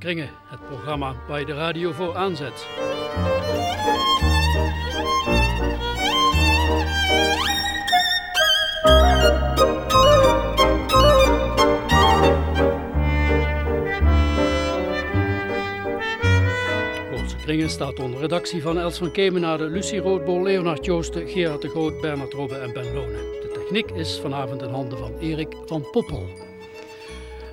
Kringen, het programma je de radio voor aanzet. Kringen staat onder redactie van Els van Kemenade, Lucie Roodbol, Leonard Joosten, Gerard de Groot, Bernard Robbe en Ben Lonen. De techniek is vanavond in handen van Erik van Poppel.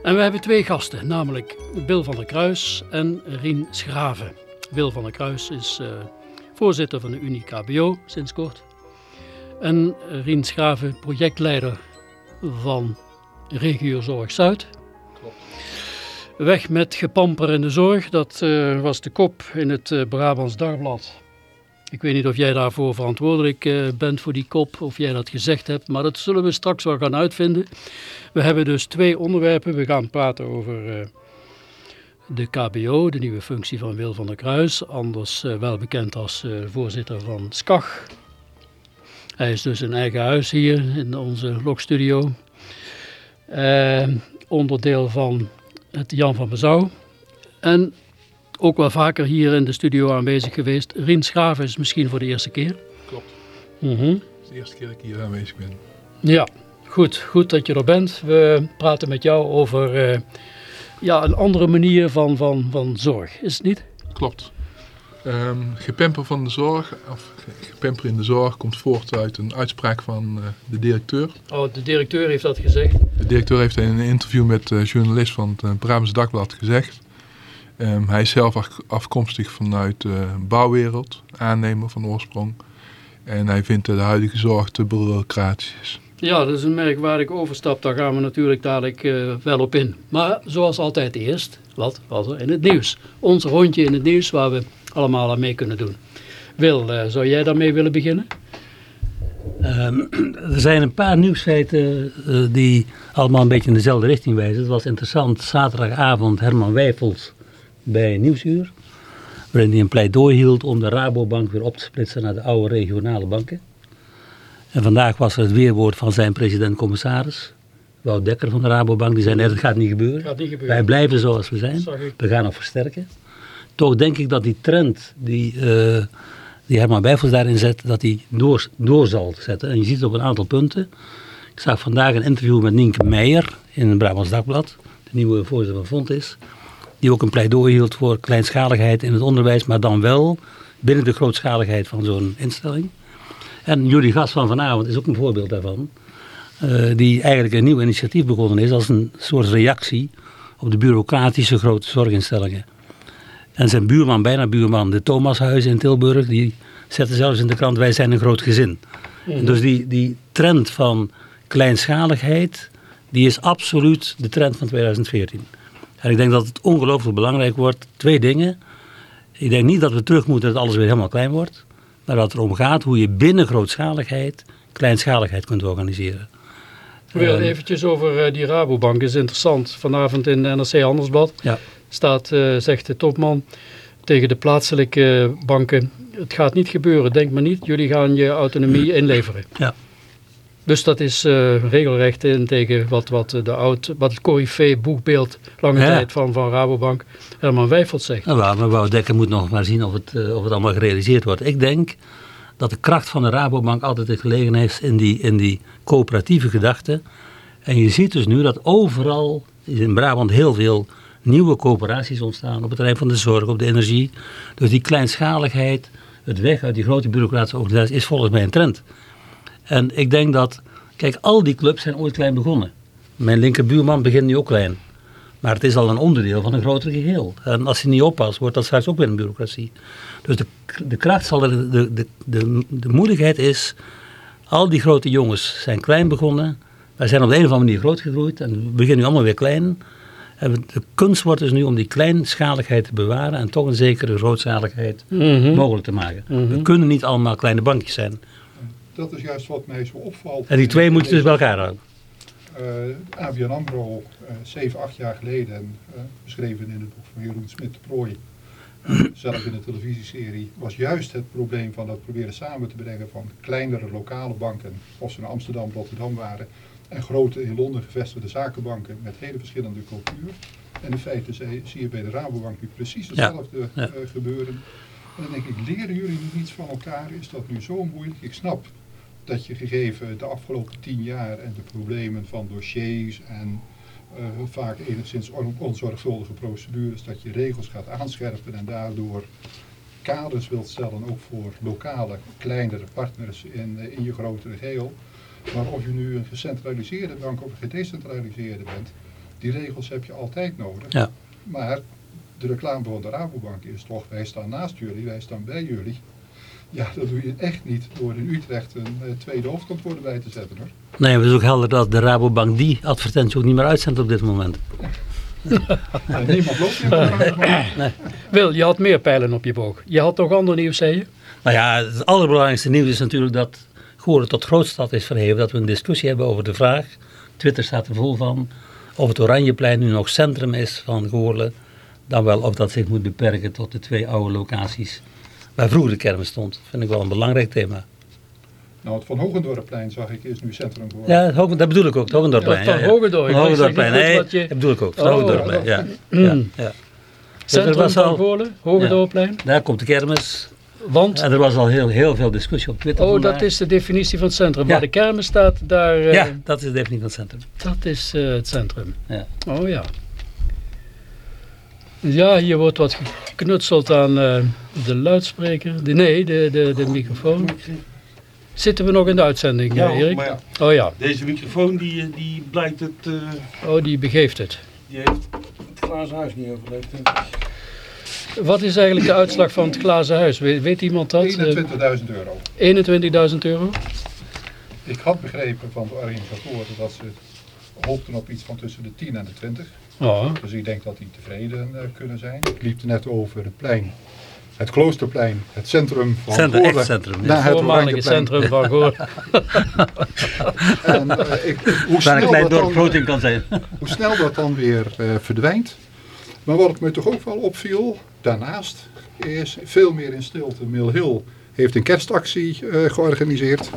En we hebben twee gasten, namelijk Bill van der Kruis en Rien Schraven. Wil van der Kruis is uh, voorzitter van de Unie KBO sinds kort. En Rien Schraven projectleider van Regio Zorg Zuid. Klopt. Weg met gepamper in de zorg, dat uh, was de kop in het uh, Brabants Dagblad. Ik weet niet of jij daarvoor verantwoordelijk uh, bent voor die kop, of jij dat gezegd hebt, maar dat zullen we straks wel gaan uitvinden. We hebben dus twee onderwerpen. We gaan praten over uh, de KBO, de nieuwe functie van Wil van der Kruis, anders uh, wel bekend als voorzitter van SCAG. Hij is dus in eigen huis hier in onze lokstudio. onderdeel van het Jan van Bezouw. En ook wel vaker hier in de studio aanwezig geweest. Rien Schaven is misschien voor de eerste keer. Klopt. Mm -hmm. Het is de eerste keer dat ik hier aanwezig ben. Ja, goed, goed dat je er bent. We praten met jou over uh, ja, een andere manier van, van, van zorg, is het niet? Klopt. Um, gepemper van de zorg, of gepemper in de zorg, komt voort uit een uitspraak van uh, de directeur. Oh, de directeur heeft dat gezegd? De directeur heeft in een interview met een uh, journalist van het Brabants Dagblad gezegd. Um, hij is zelf afkomstig vanuit de bouwwereld, aannemer van oorsprong. En hij vindt de huidige zorg te bureaucratisch. Ja, dat is een merkwaardige overstap. Daar gaan we natuurlijk dadelijk uh, wel op in. Maar zoals altijd eerst, wat was er in het nieuws? Ons rondje in het nieuws waar we allemaal aan mee kunnen doen. Wil, uh, zou jij daarmee willen beginnen? Um, er zijn een paar nieuwsfeiten uh, die allemaal een beetje in dezelfde richting wijzen. Het was interessant, zaterdagavond Herman Wijfels bij Nieuwsuur. Waarin hij een pleidooi hield om de Rabobank weer op te splitsen naar de oude regionale banken. En vandaag was er het weerwoord van zijn president-commissaris, Wout Dekker van de Rabobank. Die zei, nee, dat gaat niet gebeuren. Gaat niet gebeuren. Wij blijven zoals we zijn. We gaan nog versterken. Toch denk ik dat die trend die, uh, die Herman Wijfels daarin zet, dat die door, door zal zetten. En je ziet het op een aantal punten. Ik zag vandaag een interview met Nienke Meijer in het Brabants Dagblad. De nieuwe voorzitter van Fontis. Die ook een pleidooi hield voor kleinschaligheid in het onderwijs. Maar dan wel binnen de grootschaligheid van zo'n instelling. En jullie gast van vanavond is ook een voorbeeld daarvan. Uh, die eigenlijk een nieuw initiatief begonnen is als een soort reactie op de bureaucratische grote zorginstellingen. En zijn buurman, bijna buurman, de Thomashuizen in Tilburg, die zette zelfs in de krant wij zijn een groot gezin. Mm. Dus die, die trend van kleinschaligheid, die is absoluut de trend van 2014. En ik denk dat het ongelooflijk belangrijk wordt. Twee dingen. Ik denk niet dat we terug moeten dat alles weer helemaal klein wordt. Maar dat het erom gaat hoe je binnen grootschaligheid kleinschaligheid kunt organiseren. Weer eventjes over uh, die Rabobank is interessant. Vanavond in de NRC Handelsblad ja. staat, uh, zegt de topman tegen de plaatselijke banken. Het gaat niet gebeuren, denk maar niet. Jullie gaan je autonomie inleveren. Ja. Dus dat is uh, regelrecht in tegen wat, wat, de oud, wat het corifee boekbeeld lange ja. tijd van, van Rabobank Herman Wijfels zegt. Nou, maar Wouw Dekker moet nog maar zien of het, uh, of het allemaal gerealiseerd wordt. Ik denk dat de kracht van de Rabobank altijd gelegen is in die, in die coöperatieve gedachte. En je ziet dus nu dat overal in Brabant heel veel nieuwe coöperaties ontstaan. Op het terrein van de zorg, op de energie. Dus die kleinschaligheid, het weg uit die grote bureaucratische organisaties is volgens mij een trend. En ik denk dat, kijk, al die clubs zijn ooit klein begonnen. Mijn linkerbuurman begint nu ook klein. Maar het is al een onderdeel van een groter geheel. En als je niet oppast, wordt dat straks ook weer een bureaucratie. Dus de, de kracht zal er, de, de, de, de moeilijkheid is, al die grote jongens zijn klein begonnen. Wij zijn op de een of andere manier groot gegroeid en we beginnen nu allemaal weer klein. En de kunst wordt dus nu om die kleinschaligheid te bewaren en toch een zekere grootschaligheid mm -hmm. mogelijk te maken. Mm -hmm. We kunnen niet allemaal kleine bankjes zijn. Dat is juist wat mij zo opvalt. En die twee moet je dus bij elkaar houden. Uh, ABN AMRO, uh, 7, 8 jaar geleden, uh, beschreven in het boek van Jeroen Smit de Prooi, zelf in de televisieserie, was juist het probleem van dat proberen samen te brengen van kleinere lokale banken, of ze naar Amsterdam, Rotterdam waren, en grote in Londen gevestigde zakenbanken met hele verschillende cultuur. En in feite zie je bij de Rabobank nu precies hetzelfde Ja. eh, gebeuren. En dan denk ik, leren jullie nu iets van elkaar? Is dat nu zo moeilijk? Ik snap dat je gegeven de afgelopen tien jaar en de problemen van dossiers en eh, vaak enigszins on- onzorgvuldige procedures, dat je regels gaat aanscherpen en daardoor kaders wilt stellen, ook voor lokale, kleinere partners in, eh, in je grotere geheel. Maar of je nu een gecentraliseerde bank of een gedecentraliseerde bent, die regels heb je altijd nodig. Ja. Maar de reclame van de Rabobank is toch, wij staan naast jullie, wij staan bij jullie. Ja, dat doe je echt niet door in Utrecht een eh, tweede hoofdkantoor erbij te zetten hoor. Nee, het is ook helder dat de Rabobank die advertentie ook niet meer uitzendt op dit moment. Ja, niemand loopt meer de Rabobank. Wil, je had meer pijlen op je boog. Je had toch ander nieuws, zei je? Nou ja, het allerbelangrijkste nieuws is natuurlijk dat Goorlen tot grootstad is verheven. Dat we een discussie hebben over de vraag, Twitter staat er vol van, of het Oranjeplein nu nog centrum is van Goorlen. Dan wel of dat zich moet beperken tot de twee oude locaties waar vroeger de kermis stond. Dat vind ik wel een belangrijk thema. Nou, het Van Hogendorpplein zag ik is nu centrum geworden. Ja, het dat bedoel ik ook, het Hogendorpplein. Ja, van Hogendorp. Ik Van nee, wat je- dat bedoel ik ook. Het Oh, Hogendorpplein, ja. Mm. ja, ja. Centrum was van al- Goorlen, Hogendorpplein. Daar komt de kermis. Want, En er was al heel, heel veel discussie op Twitter oh, vandaag. dat is de definitie van het centrum. Ja. Waar de kermis staat, daar, eh, Ja, dat is definitief het centrum. dat is eh, het centrum. Ja. Oh ja. Ja, hier wordt wat geknutseld aan eh, de luidspreker. De, nee, de, de, de microfoon. Zitten we nog in de uitzending, Ja, eh, Erik? maar ja, Oh ja, deze microfoon die, eh, die blijkt het, eh, oh, die begeeft het. die heeft het glazen huis niet overleefd. denk ik. Wat is eigenlijk de uitslag van het glazen huis? Weet, weet iemand dat? 21.000 euro. Eh, 21.000 euro? Ik had begrepen van de organisatoren dat ze hoopten op iets van tussen de 10 en de 20. Oh, Dus ik denk dat die tevreden eh, kunnen zijn. Ik liep er net over het plein. Het Kloosterplein, het centrum van Centrum, echt Goorlen, centrum, ja. het voormalige centrum van Goorlen. En, eh, ik, hoe, Waar een snel klein dat dorp dan, groot in kan zijn. hoe snel dat dan weer eh, verdwijnt. Maar wat het me toch ook wel opviel, daarnaast, is veel meer in stilte. Mill Hill heeft een kerstactie eh, georganiseerd.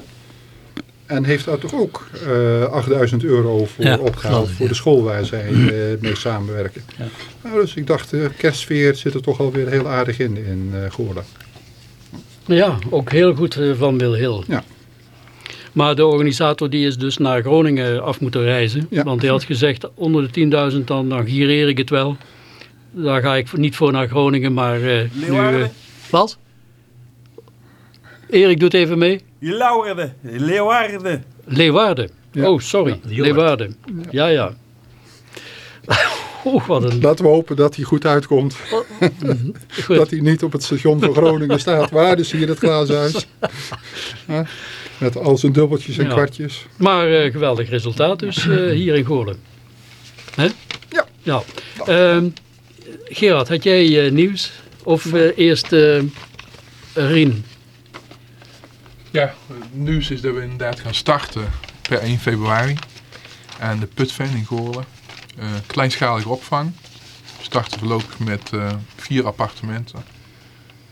En heeft daar toch ook eh 8000 euro voor Ja, opgehaald voor ja. de school waar zij eh, mee samenwerken. Ja. Nou, dus ik dacht, de kerstsfeer zit er toch alweer heel aardig in, in eh Goorlen. Ja, ook heel goed eh, van Hill. Ja. Maar de organisator die is dus naar Groningen af moeten reizen. Ja. Want hij had gezegd, onder de 10.000 dan, dan gireer ik het wel. Daar ga ik niet voor naar Groningen, maar eh, nu... eh, wat? Erik doet even mee. Leeuwarden, Leeuwarden. Leeuwarden. Ja. Oh, sorry. Ja. Leeuwarden. Ja, ja. Oeh, wat een... Laten we hopen dat hij goed uitkomt. Goed. Dat hij niet op het station van Groningen staat. Waar is hier het glazen huis? Ja, met al zijn dubbeltjes en Ja. kwartjes. Maar eh, geweldig resultaat dus eh, hier in Goorlen. Hè? Ja. ja. Ehm, Gerard, had jij eh, nieuws? Of eerst eh Rien? Ja, het nieuws is dat we inderdaad gaan starten per 1 februari. En de Putven in Goorlen. Eh, kleinschalige opvang. We starten voorlopig met eh, vier appartementen.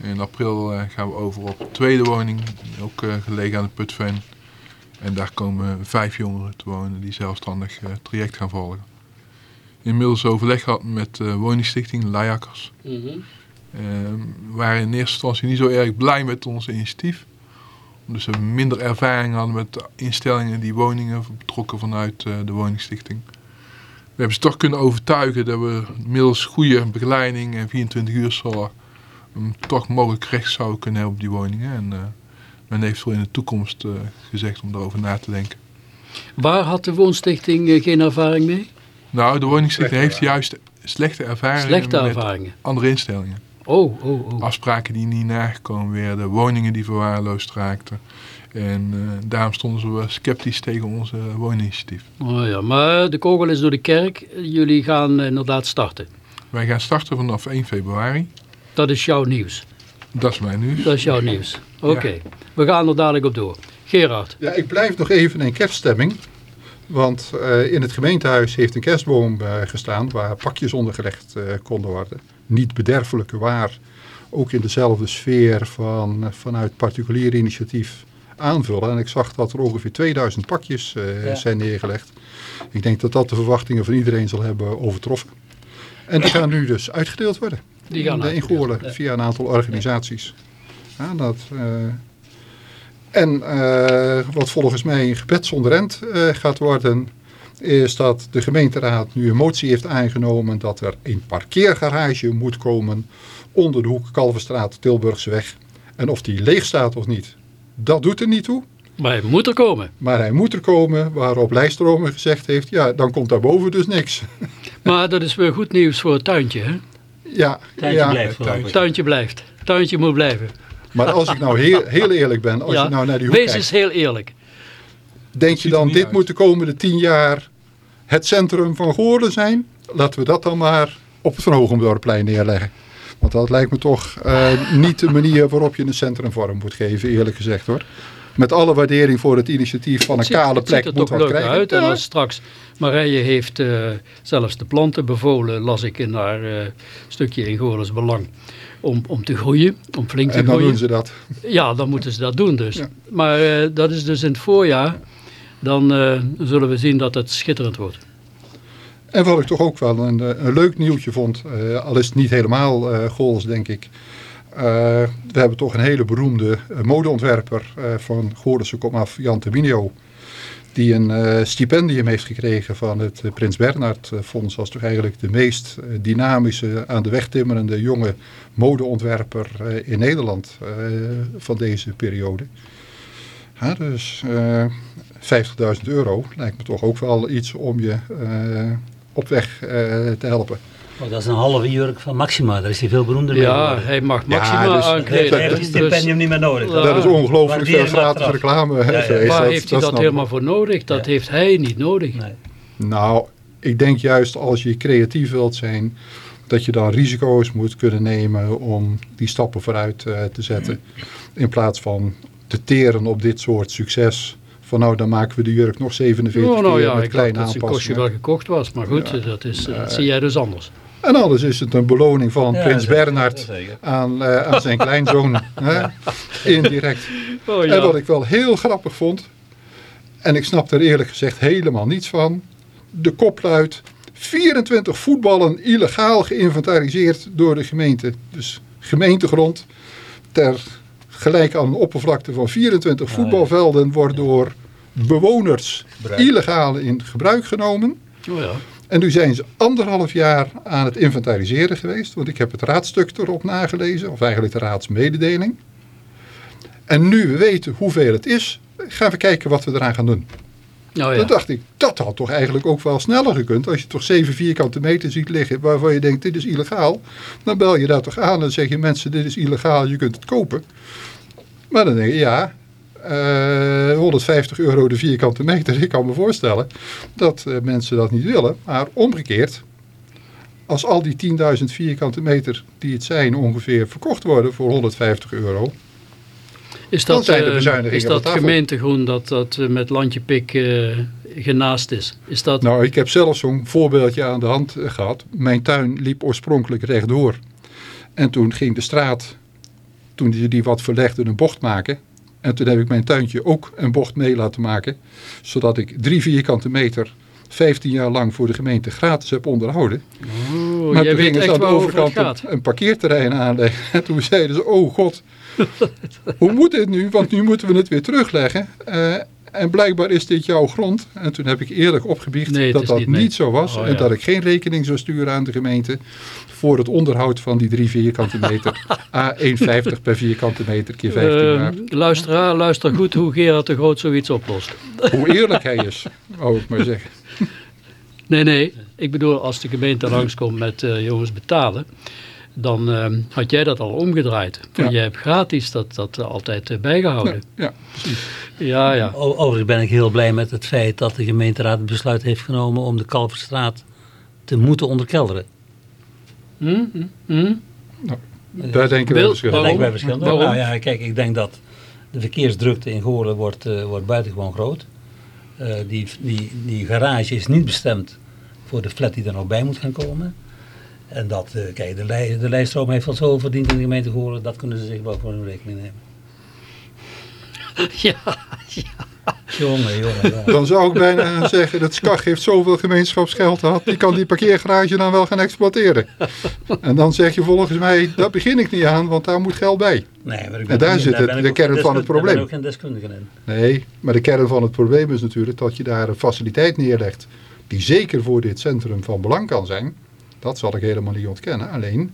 In april eh, gaan we over op de tweede woning, ook gelegen aan de Putven. En daar komen vijf jongeren te wonen die zelfstandig traject gaan volgen. Inmiddels overleg gehad met de woningstichting Leijakkers. Eh, we waren in eerste instantie niet zo erg blij met ons initiatief. Dus we minder ervaring hadden met instellingen die woningen betrokken vanuit eh, de woningstichting. We hebben ze toch kunnen overtuigen dat we middels goede begeleiding en 24 uur zorg um, toch mogelijk recht zouden kunnen hebben op die woningen. En eh, men heeft wel in de toekomst eh, gezegd om daarover na te denken. Waar had de woonstichting geen ervaring mee? Nou, de woningstichting heeft juist slechte ervaringen Slechte met ervaringen. andere instellingen. Oh, oh, oh. Afspraken die niet nagekomen werden, woningen die verwaarloosd raakten. En eh, daarom stonden ze wel sceptisch tegen onze wooninitiatief. oh ja. Maar de kogel is door de kerk. Jullie gaan eh, inderdaad starten. Wij gaan starten vanaf 1 februari. Dat is jouw nieuws. Dat is mijn nieuws. Dat is jouw nieuws. Oké. We gaan er dadelijk op door. Gerard. Ja, ik blijf nog even in kerststemming. Want eh, in het gemeentehuis heeft een kerstboom eh, gestaan waar pakjes onder gelegd eh, konden worden. Niet bederfelijke waar. Ook in dezelfde sfeer van, eh, vanuit particulier initiatief aanvullen. En ik zag dat er ongeveer 2000 pakjes eh, Ja. zijn neergelegd. Ik denk dat dat de verwachtingen van iedereen zal hebben overtroffen. En die gaan nu dus uitgedeeld worden. Die gaan ja. via een aantal organisaties. Ja, dat, eh, en eh, wat volgens mij een gebed zonder eh, gaat worden, is dat de gemeenteraad nu een motie heeft aangenomen dat er een parkeergarage moet komen onder de hoek Kalverstraat Tilburgseweg. En of die leeg staat of niet, dat doet er niet toe. Maar hij moet er komen. Maar hij moet er komen, waarop Lijstromer gezegd heeft, ja, dan komt daarboven dus niks. Maar dat is weer goed nieuws voor het tuintje. Hè? Ja, ja. blijft ik. Tuintje blijft. Tuintje moet blijven. maar als ik nou heel, heel eerlijk ben, als Ja, je nou naar die hoek Wees kijkt, eens heel eerlijk. Denk je dan dit uit. moet de komende tien jaar het centrum van Goorlen zijn? Laten we dat dan maar op het Van Hogendorpplein neerleggen. Want dat lijkt me toch eh, niet de manier waarop je een centrum vorm moet geven, eerlijk gezegd hoor. Met alle waardering voor het initiatief van een ziet- kale plek er moet wat leuk krijgen. uit. En als straks Marije heeft eh, zelfs de planten bevolen, las ik in haar eh, stukje in Goorles Belang. Om, om te groeien, om flink te En dan groeien. doen ze dat. Ja, dan moeten ze dat doen dus. Ja. Maar eh, dat is dus in het voorjaar. Dan eh, zullen we zien dat het schitterend wordt. En wat ik toch ook wel een, eh, een leuk nieuwtje vond, eh, al is het niet helemaal Gools denk ik. We hebben toch een hele beroemde modeontwerper eh, van Goorlense komaf, Jan Terminio. Die een stipendium heeft gekregen van het Prins Bernhard Fonds. Als toch eigenlijk de meest dynamische, aan de weg timmerende jonge modeontwerper in Nederland van deze periode. Ja, dus 50.000 euro lijkt me toch ook wel iets om je eh, op weg eh, te helpen. Oh, dat is een halve jurk van Maxima, daar is hij veel beroemder mee Ja, hij mag Ja, Maxima dus- Hij aankleden. heeft hè. het stipendium niet meer nodig. Ja. dat is ongelooflijk veel gratis reclame Ja, ja. geweest. Waar Dat- heeft hij dat helemaal voor nodig? Dat Ja. heeft hij niet nodig. Nee. Nou, ik denk juist als je creatief wilt zijn, dat je dan risico's moet kunnen nemen om die stappen vooruit eh, te zetten. In plaats van te teren op dit soort succes. Van nou, dan maken we de jurk nog 47 Oh, nou keer ja, met ik dacht kleine dat zijn kostje wel gekocht was. Maar goed, Ja. dat, is, dat zie jij dus anders. En anders is het een beloning van Ja, Prins Bernhard zeker. aan, eh, aan zijn kleinzoon. hè? Indirect. Oh, En wat ik wel heel grappig vond, en ik snap er eerlijk gezegd helemaal niets van, de kop luidt 24 voetballen illegaal geïnventariseerd door de gemeente. Dus gemeentegrond ter gelijk aan een oppervlakte van 24 ja. voetbalvelden wordt door bewoners illegaal in gebruik genomen. Oh ja. En nu zijn ze anderhalf jaar aan het inventariseren geweest. Want ik heb het raadstuk erop nagelezen. Of eigenlijk de raadsmededeling. En nu we weten hoeveel het is. Gaan we kijken wat we eraan gaan doen. Nou ja. Dan dacht ik, dat had toch eigenlijk ook wel sneller gekund. Als je toch zeven vierkante meter ziet liggen waarvan je denkt dit is illegaal. Dan bel je daar toch aan en zeg je mensen dit is illegaal, je kunt het kopen. Maar dan denk je ja, eh, 150 euro de vierkante meter. Ik kan me voorstellen dat eh, mensen dat niet willen. Maar omgekeerd, als al die 10.000 vierkante meter die het zijn ongeveer verkocht worden voor 150 euro. Is Dan dat, zijn de eh, bezuinigingen is dat gemeentegroen dat, dat met landje pik eh, genaast is? Is dat... Nou, ik heb zelf zo'n voorbeeldje aan de hand eh, gehad. Mijn tuin liep oorspronkelijk rechtdoor. En toen ging de straat, toen die, die wat verlegde, een bocht maken. En toen heb ik mijn tuintje ook een bocht mee laten maken. Zodat ik drie vierkante meter 15 jaar lang voor de gemeente gratis heb onderhouden. oh, maar toen gingen ze echt aan de overkant een, een parkeerterrein aanleggen. En toen zeiden ze, oh god, hoe moet dit nu? Want nu moeten we het weer terugleggen. Eh, en blijkbaar is dit jouw grond. En toen heb ik eerlijk opgebiecht Nee, dat dat niet zo was. Oh, en ja. dat ik geen rekening zou sturen aan de gemeente voor het onderhoud van die drie vierkante meter. A1,50 per vierkante meter keer 15 Eh, jaar. luisteraar, luister goed hoe Gerard de Groot zoiets oplost. Hoe eerlijk hij is, wou ik maar zeggen. Nee, nee. Ik bedoel, als de gemeente langskomt met eh, jongens betalen, dan eh, had jij dat al omgedraaid. Want Ja. jij hebt gratis dat, dat altijd eh, bijgehouden. Ja, Ja, ja. Overigens ben ik heel blij met het feit dat de gemeenteraad het besluit heeft genomen om de Kalverstraat te moeten onderkelderen. Hm? Hm? Hm? daar denken we Wil- verschillend. Waarom? Nou ja, kijk, ik denk dat de verkeersdrukte in Goorlen wordt, eh, wordt buitengewoon groot. Eh, die, die, die garage is niet bestemd voor de flat die er nog bij moet gaan komen. En dat, eh, kijk, de, de lijststroom heeft al zo verdiend in de gemeente Goorlen, dat kunnen ze zich wel voor hun rekening nemen. Ja, ja. jongen, jongen. Dan zou ik bijna zeggen, dat SCAG heeft zoveel gemeenschapsgeld gehad, die kan die parkeergarage dan wel gaan exploiteren. En dan zeg je volgens mij, daar begin ik niet aan, want daar moet geld bij. Nee, maar ik En daar zit het- ik de kern geen van het deskundige- Daar ben probleem. ik ook geen deskundige in. Nee, maar de kern van het probleem is natuurlijk dat je daar een faciliteit neerlegt die zeker voor dit centrum van belang kan zijn. Dat zal ik helemaal niet ontkennen. Alleen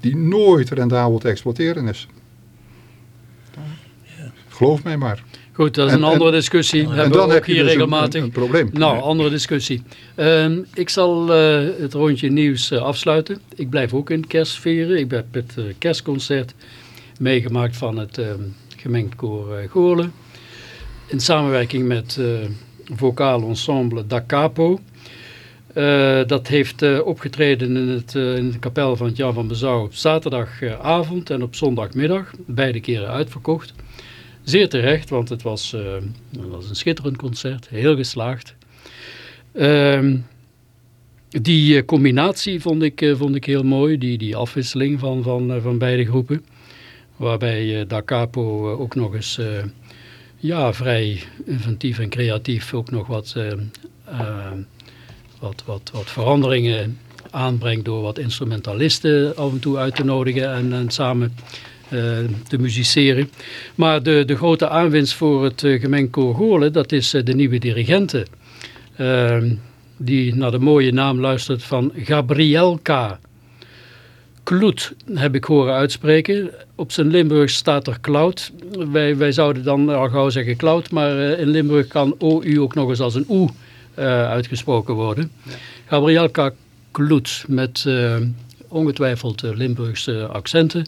die nooit rendabel te exploiteren is. Geloof mij maar. Goed, dat is En- een en- andere discussie. en Hebben dan we heb ook je hier dus regelmatig. een, een probleem. Nou, andere discussie. Ehm, ik zal eh, het rondje nieuws eh, afsluiten. Ik blijf ook in kerstsferen. Ik heb het eh, kerstconcert meegemaakt van het ehm, gemengd koor Goorlen. In samenwerking met eh vocaal ensemble Da Capo. Eh, dat heeft eh, opgetreden in, het, eh, in de kapel van Jan van Bezouw op zaterdagavond en op zondagmiddag. Beide keren uitverkocht. Zeer terecht, want het was, was een schitterend concert, heel geslaagd. Ehm, die combinatie vond ik, vond ik heel mooi, die, die afwisseling van, van, van beide groepen. Waarbij Da Capo ook nog eens ja, vrij inventief en creatief ook nog wat, wat, wat, wat veranderingen aanbrengt door wat instrumentalisten af en toe uit te nodigen en, en samen eh, te musiceren. Maar de, de grote aanwinst voor het uh, gemengd koor Goorlen, dat is eh, de nieuwe dirigente. Ehm, die naar de mooie naam luistert van Gabrielka Kloet, heb ik horen uitspreken. Op zijn Limburg staat er Cloud. Wij, wij zouden dan al gauw zeggen Cloud, maar eh, in Limburg kan OU ook nog eens als een OE eh, uitgesproken worden. Gabrielka Kloet met eh, ongetwijfeld eh, Limburgse accenten.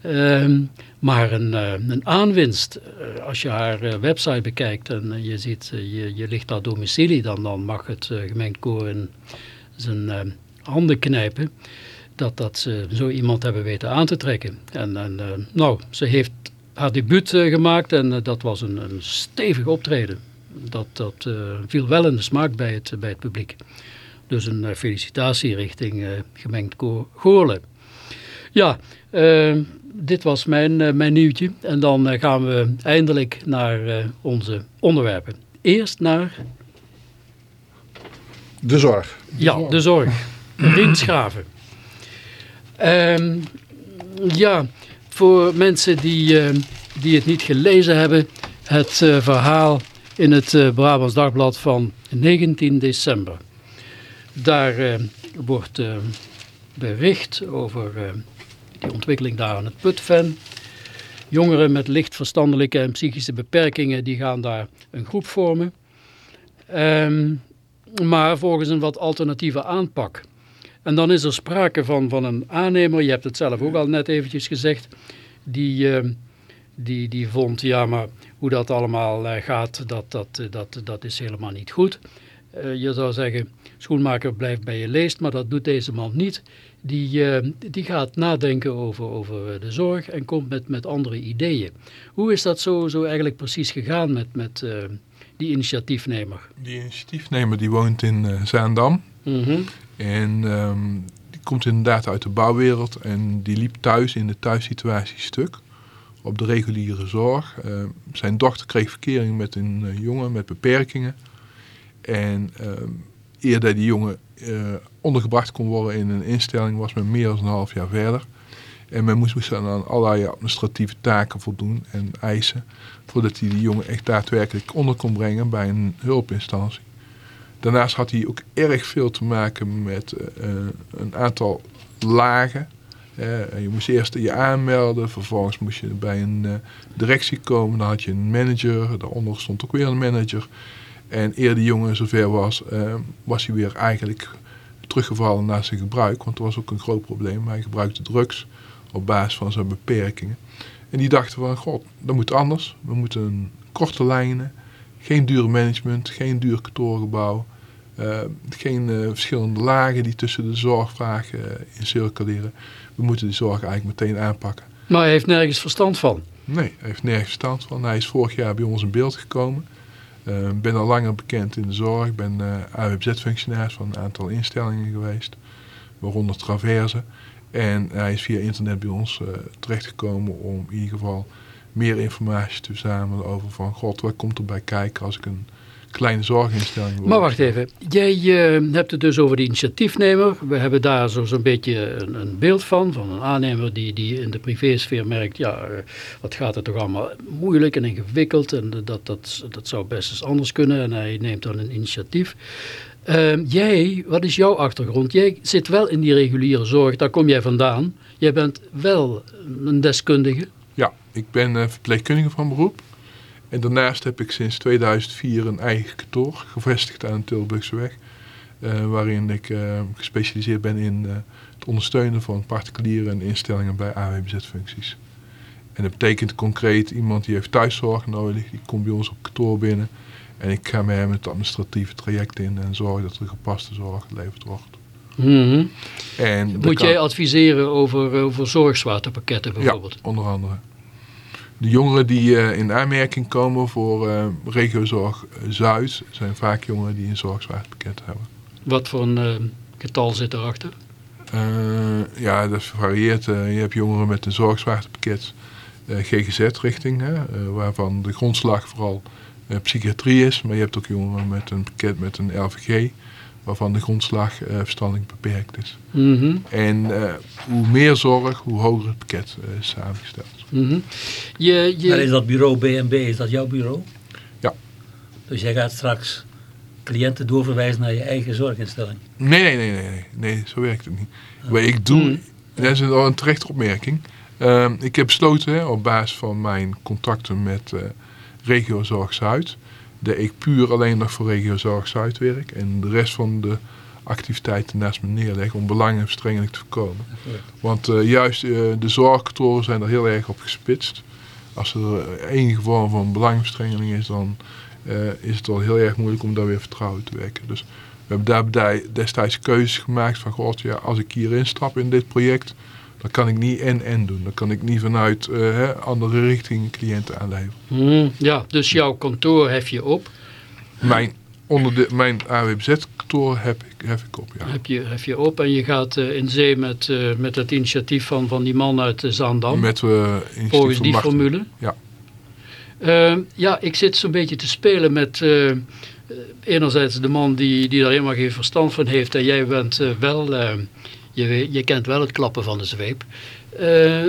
Ehm, maar een, eh, een aanwinst, eh, als je haar eh, website bekijkt en eh, je ziet, eh, je, je ligt daar domicilie, dan, dan mag het eh, gemengd koor in zijn eh, handen knijpen. Dat, dat ze zo iemand hebben weten aan te trekken. En, eh, nou, ze heeft haar debuut eh, gemaakt en eh, dat was een, een stevig optreden. Dat, dat eh, viel wel in de smaak bij het, bij het publiek. Dus een eh, felicitatie richting eh, gemengd koor Goorlen. Ja, dit was mijn, mijn nieuwtje. En dan gaan we eindelijk naar onze onderwerpen. Eerst naar... De zorg. Ja, de zorg. Riensgraven. Um, ja, voor mensen die, die het niet gelezen hebben, het verhaal in het Brabants Dagblad van 19 december. Daar eh, wordt bericht over die ontwikkeling daar aan het Putven. Jongeren met licht verstandelijke en psychische beperkingen die gaan daar een groep vormen. Um, maar volgens een wat alternatieve aanpak. En dan is er sprake van, van een aannemer, je hebt het zelf ook al net eventjes gezegd, die, uh, die, die vond, ja maar hoe dat allemaal uh, gaat, dat, dat, dat, dat is helemaal niet goed. Uh, je zou zeggen, schoenmaker blijft bij je leest, maar dat doet deze man niet. Die, die gaat nadenken over, over de zorg en komt met, met andere ideeën. Hoe is dat zo, zo eigenlijk precies gegaan met, met die initiatiefnemer? Die initiatiefnemer die woont in Zaandam. Mm -hmm. En um, die komt inderdaad uit de bouwwereld en die liep thuis in de thuissituatie stuk. Op de reguliere zorg. Uh, zijn dochter kreeg verkering met een uh, jongen met beperkingen. En eerder die jongen ondergebracht kon worden in een instelling was men meer dan een half jaar verder. En men moest, aan allerlei administratieve taken voldoen en eisen voordat hij die jongen echt daadwerkelijk onder kon brengen bij een hulpinstantie. Daarnaast had hij ook erg veel te maken met een aantal lagen. Je moest eerst je aanmelden, vervolgens moest je bij een uh, directie komen, dan had je een manager, daaronder stond ook weer een manager. En eer die jongen zover was, uh, was hij weer eigenlijk teruggevallen naar zijn gebruik. Want er was ook een groot probleem. Hij gebruikte drugs op basis van zijn beperkingen. En die dachten van, god, dat moet anders. We moeten korte lijnen, geen duur management, geen duur kantoorgebouw. Uh, geen verschillende lagen die tussen de zorgvraag uh, in circuleren. We moeten die zorg eigenlijk meteen aanpakken. Maar hij heeft nergens verstand van. Nee, hij heeft nergens verstand van. Hij is vorig jaar bij ons in beeld gekomen. Ik uh, ben al langer bekend in de zorg. Ik ben uh, AWBZ-functionaris van een aantal instellingen geweest, waaronder Traverse. En hij is via internet bij ons uh, terechtgekomen om in ieder geval meer informatie te verzamelen over van god, wat komt erbij kijken als ik een kleine zorginstelling. Maar wacht even, jij uh, hebt het dus over de initiatiefnemer. We hebben daar zo'n zo beetje een, een, beeld van, van een aannemer die, die in de privésfeer merkt, ja, uh, wat gaat het toch allemaal moeilijk en ingewikkeld en dat, dat, dat zou best eens anders kunnen en hij neemt dan een initiatief. Uh, jij, wat is jouw achtergrond? Jij zit wel in die reguliere zorg, daar kom jij vandaan. Jij bent wel een deskundige. Ja, ik ben uh, verpleegkundige van beroep. En daarnaast heb ik sinds 2004 een eigen kantoor gevestigd aan de Tilburgseweg. Uh, waarin ik uh, gespecialiseerd ben in uh, het ondersteunen van particuliere en instellingen bij AWBZ-functies. En dat betekent concreet iemand die heeft thuiszorg nodig, die komt bij ons op kantoor binnen. En ik ga met hem het administratieve traject in en zorg dat er gepaste zorg geleverd wordt. Mm -hmm. en Moet kan... jij adviseren over, over zorgzwaartepakketten bijvoorbeeld? Ja, onder andere. De jongeren die uh, in aanmerking komen voor uh, regiozorg Zuid zijn vaak jongeren die een zorgzwaartepakket hebben. Wat voor een uh, getal zit erachter? ja, dat varieert. je hebt jongeren met een zorgzwaartepakket GGZ-richting, waarvan de grondslag vooral psychiatrie is. Maar je hebt ook jongeren met een pakket met een LVG, waarvan de grondslag uh, beperkt is. Mm -hmm. En uh, hoe meer zorg, hoe hoger het pakket uh, is samengesteld. Mm -hmm. je, je... Maar is dat bureau BNB, is dat jouw bureau? Ja. Dus jij gaat straks cliënten doorverwijzen naar je eigen zorginstelling? Nee, nee, nee, nee, nee, nee zo werkt het niet. Oh. Wat ik doe, mm. dat is een, een terechte opmerking. Ehm, ik heb besloten hè, op basis van mijn contacten met Regio Zorg Zuid dat ik puur alleen nog voor Regio Zorg Zuid werk en de rest van de activiteiten naast me neerleg om belangenverstrengeling te voorkomen. Want uh, juist uh, de zorgkantoren zijn er heel erg op gespitst. Als er enige vorm van belangenverstrengeling is, dan uh, is het wel heel erg moeilijk om daar weer vertrouwen te werken. Dus we hebben daar destijds keuzes gemaakt van, god, ja, als ik hier instap in dit project, dan kan ik niet en-en doen. Dan kan ik niet vanuit andere richting cliënten aanleveren. Hmm, ja, dus jouw kantoor hef je op? Mijn, onder de, mijn AWBZ-kantoor heb hef ik op, ja. Heb je, hef je op en je gaat uh, in zee met, uh, met het initiatief van, van die man uit Zaandam? Met initiatief Volgens die formule? Ja. ja, ik zit zo'n beetje te spelen met... enerzijds de man die, die daar helemaal geen verstand van heeft en jij bent wel je, je kent wel het klappen van de zweep. Uh,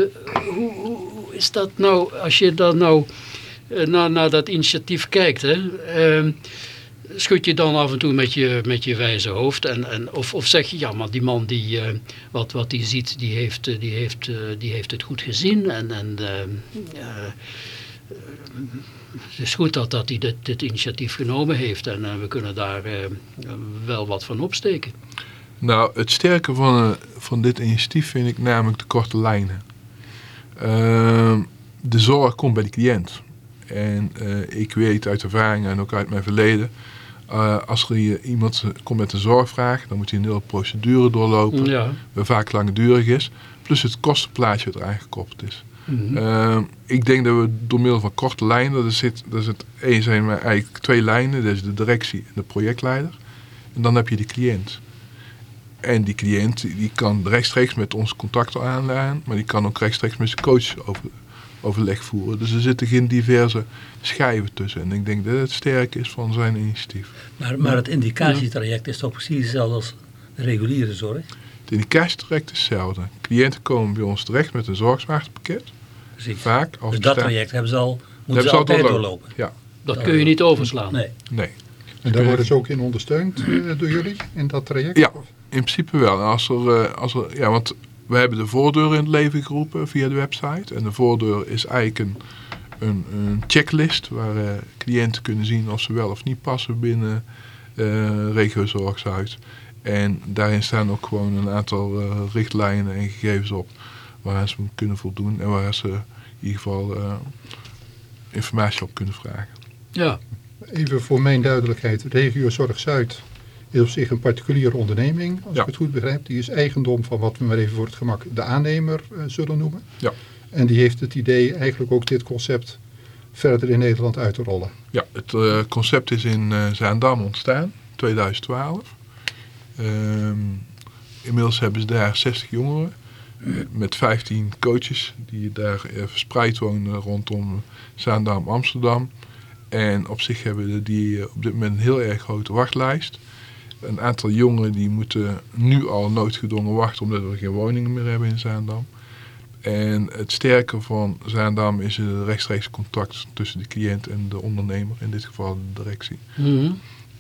hoe, hoe, is dat nou, als je dan nou uh, naar, naar dat initiatief kijkt, hè? Uh, schud je dan af en toe met je, met je wijze hoofd en, en, of, of zeg je, ja maar die man die, wat, wat die ziet, die heeft, die heeft, die heeft het goed gezien en, en het is goed dat, dat hij dit, dit initiatief genomen heeft en we kunnen daar wel wat van opsteken. Nou, het sterke van, uh, van dit initiatief vind ik namelijk de korte lijnen. Uh, de zorg komt bij de cliënt. En uh, ik weet uit ervaring en ook uit mijn verleden... Uh, als er hier iemand komt met een zorgvraag... dan moet hij een hele procedure doorlopen... Ja. wat vaak langdurig is. Plus het kostenplaatje wat eraan gekoppeld is. Mm -hmm. ik denk dat we door middel van korte lijnen... er zit, er zit één zijn maar eigenlijk twee lijnen. Dat is de directie en de projectleider. En dan heb je de cliënt. En die cliënt die kan rechtstreeks met ons contact aanleggen, maar die kan ook rechtstreeks met zijn coach over, overleg voeren. Dus er zitten geen diverse schijven tussen. En ik denk dat het sterk is van zijn initiatief. Maar, maar het indicatietraject is toch precies hetzelfde als de reguliere zorg? Het indicatietraject is hetzelfde. Cliënten komen bij ons terecht met een zorgzwaartepakket. Precies. Vaak. Als dus dat staan, traject hebben ze al, moeten hebben ze ze al altijd doorlopen. doorlopen. Ja, Dat kun je niet overslaan. Nee. nee. En daar worden ze ook in ondersteund uh, door jullie, in dat traject? Ja. In principe wel. Als er, uh, als er, ja, want we hebben de voordeur in het leven geroepen via de website. En de voordeur is eigenlijk een, een, een checklist waar uh, cliënten kunnen zien of ze wel of niet passen binnen uh, Zuid. En daarin staan ook gewoon een aantal richtlijnen en gegevens op waar ze kunnen voldoen. En waar ze in ieder geval informatie op kunnen vragen. Ja. Even voor mijn duidelijkheid. Regio Zorg Zuid is op zich een particuliere onderneming, als Ja. ik het goed begrijp. Die is eigendom van wat we maar even voor het gemak de aannemer uh, zullen noemen. Ja. En die heeft het idee eigenlijk ook dit concept verder in Nederland uit te rollen. Ja, het uh, concept is in uh, Zaandam ontstaan, 2012. Um, inmiddels hebben ze daar 60 jongeren met 15 coaches die daar verspreid wonen rondom Zaandam, Amsterdam. En op zich hebben die op dit moment een heel erg grote wachtlijst. Een aantal jongeren die moeten nu al noodgedwongen wachten omdat we geen woningen meer hebben in Zaandam. En het sterke van Zaandam is het rechtstreeks contact tussen de cliënt en de ondernemer, in dit geval de directie. Mhm.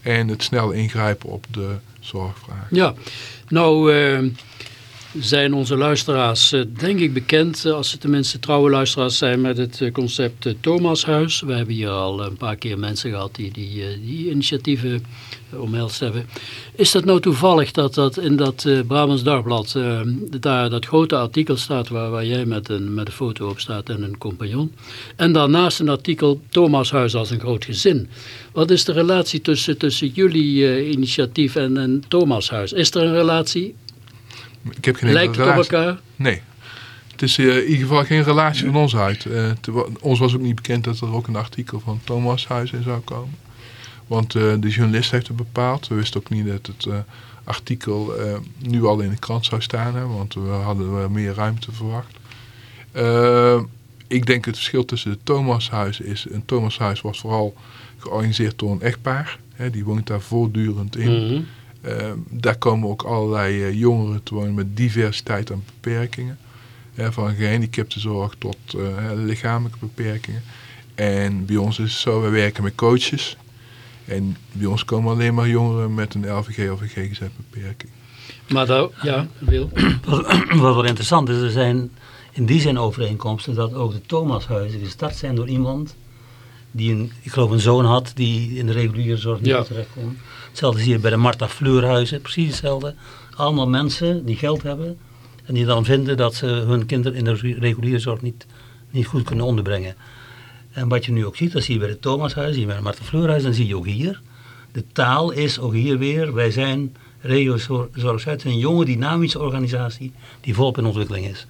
En het snel ingrijpen op de zorgvraag. Ja, nou uh, zijn onze luisteraars uh, denk ik bekend, uh, als ze tenminste trouwe luisteraars zijn, met het concept Thomashuis. We hebben hier al een paar keer mensen gehad die die, initiatieven omhelst hebben. Is dat nou toevallig dat dat in dat Brabants Dagblad, daar dat grote artikel staat waar, waar jij met een, met een foto op staat en een compagnon. En daarnaast een artikel Thomashuis als een groot gezin. Wat is de relatie tussen, tussen jullie initiatief en, en Thomashuis? Is er een relatie? Ik heb geen Lijkt het op elkaar? Nee. Het is in ieder geval geen relatie van ons uit. ons was ook niet bekend dat er ook een artikel van Thomashuis in zou komen. Want uh, de journalist heeft het bepaald. We wisten ook niet dat het artikel nu al in de krant zou staan. Hè, want we hadden meer ruimte verwacht. ik denk het verschil tussen het Thomashuis is... Een Thomashuis was vooral georganiseerd door een echtpaar. Hè, die woont daar voortdurend in. Mm -hmm. Daar komen ook allerlei jongeren te wonen met diversiteit aan beperkingen. Hè, van gehandicaptenzorg tot lichamelijke beperkingen. En bij ons is het zo, we werken met coaches... En bij ons komen alleen maar jongeren met een LVG of een GGZ-beperking. Maar dat, ja, Wil. Wat, wat wel interessant is, er zijn in die zin overeenkomsten dat ook de Thomashuizen gestart zijn door iemand die een, ik geloof een zoon had die in de reguliere zorg niet ja. terecht kon. Hetzelfde zie je bij de Marta Fleurhuizen, precies hetzelfde. Allemaal mensen die geld hebben en die dan vinden dat ze hun kinderen in de reguliere zorg niet, niet goed kunnen onderbrengen. En wat je nu ook ziet, dat zie je bij het Thomashuis, zie je bij het Marten Fleurhuis, dan zie je ook hier. De taal is ook hier weer, wij zijn Regio Zorg een jonge dynamische organisatie die volop in ontwikkeling is.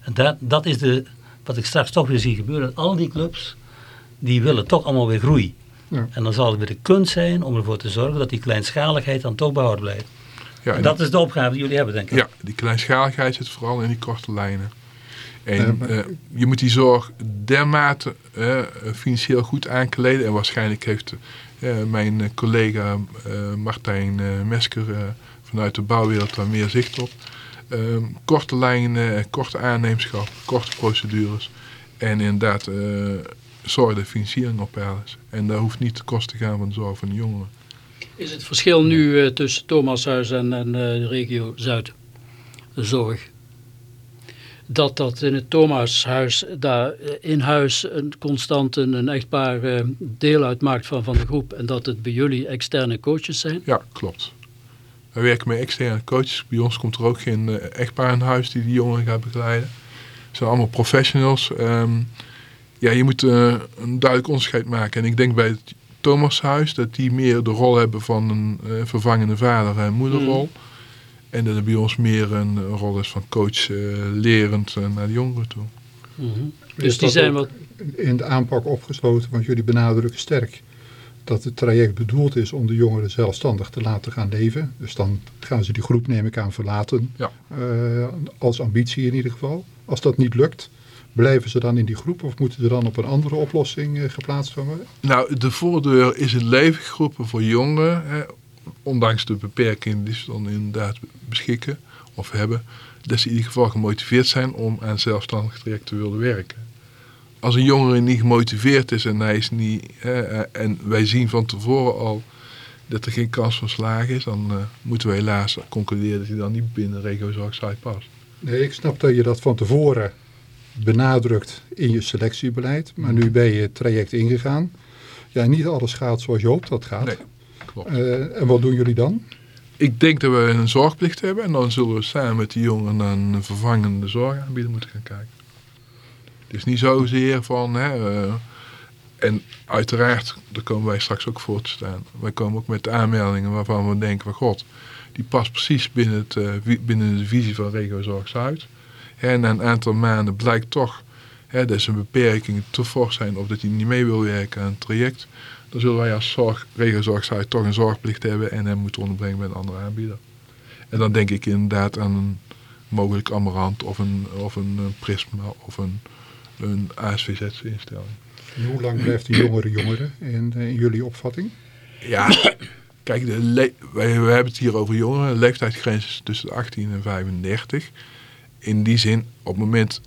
En dat, dat is de, wat ik straks toch weer zie gebeuren. Al die clubs, die willen toch allemaal weer groei. Ja. En dan zal het weer de kunst zijn om ervoor te zorgen dat die kleinschaligheid dan toch behouden blijft. Ja, en dat is de opgave die jullie hebben, denk ik. Ja, die kleinschaligheid zit vooral in die korte lijnen. En uh, je moet die zorg dermate uh, financieel goed aankleden. En waarschijnlijk heeft uh, mijn collega Martijn Mesker vanuit de bouwwereld daar meer zicht op. Ehm, korte lijnen, korte aanneemschap, korte procedures. En inderdaad zorg de financiering op is. En dat hoeft niet te kosten te gaan van de zorg van de jongeren. Is het verschil nu tussen Thomashuis en, en de regio Zuid? De zorg? dat dat in het Thomashuis, daar in huis een constant een, een echtpaar uh, deel uitmaakt van, van de groep en dat het bij jullie externe coaches zijn? Ja, klopt. We werken met externe coaches. Bij ons komt er ook geen echtpaar in huis die die jongeren gaat begeleiden. Het zijn allemaal professionals. Um, ja, je moet uh, een duidelijk onderscheid maken. En ik denk bij het Thomashuis dat die meer de rol hebben van een vervangende vader- en moederrol. Mm. En dat er bij ons meer een rol is van coach uh, lerend uh, naar de jongeren toe. Mm -hmm. Dus die zijn wat... In de aanpak opgesloten, want jullie benadrukken sterk dat het traject bedoeld is om de jongeren zelfstandig te laten gaan leven. Dus dan gaan ze die groep, neem ik aan, verlaten. Ja. Uh, als ambitie in ieder geval. Als dat niet lukt, blijven ze dan in die groep of moeten er dan op een andere oplossing uh, geplaatst worden? Nou, de voordeur is in leefgroepen voor jongeren. Hè, ondanks de beperkingen die ze dan inderdaad beschikken of hebben, dat ze in ieder geval gemotiveerd zijn om aan zelfstandig traject te willen werken. Als een jongere niet gemotiveerd is en hij is niet, en wij zien van tevoren al dat er geen kans van slagen is, dan uh, moeten we helaas concluderen dat hij dan niet binnen regiozorgzorg past. Nee, ik snap dat je dat van tevoren benadrukt in je selectiebeleid, maar nu ben je het traject ingegaan. Ja, niet alles gaat zoals je hoopt dat gaat. Nee, klopt. Uh, en wat doen jullie dan? Ik denk dat we een zorgplicht hebben en dan zullen we samen met die jongen naar een vervangende zorgaanbieder moeten gaan kijken. Het is niet zozeer van, hè, uh, en uiteraard, daar komen wij straks ook voor te staan. Wij komen ook met aanmeldingen waarvan we denken van god, die past precies binnen, het, uh, binnen de visie van Regio Zorg Zuid. En na een aantal maanden blijkt toch hè, dat zijn beperkingen te fors zijn of dat hij niet mee wil werken aan het traject dan zullen wij als zorg, toch een zorgplicht hebben en hem moeten onderbrengen bij een andere aanbieder. En dan denk ik inderdaad aan een mogelijk Amarant of een, of een eh, Prisma of een, een ASVZ-instelling. Hoe lang blijft de jongere jongere in, in jullie opvatting? Ja, kijk, de wij, we hebben het hier over jongeren. De leeftijdsgrens is tussen de 18 en 35. In die zin, op het moment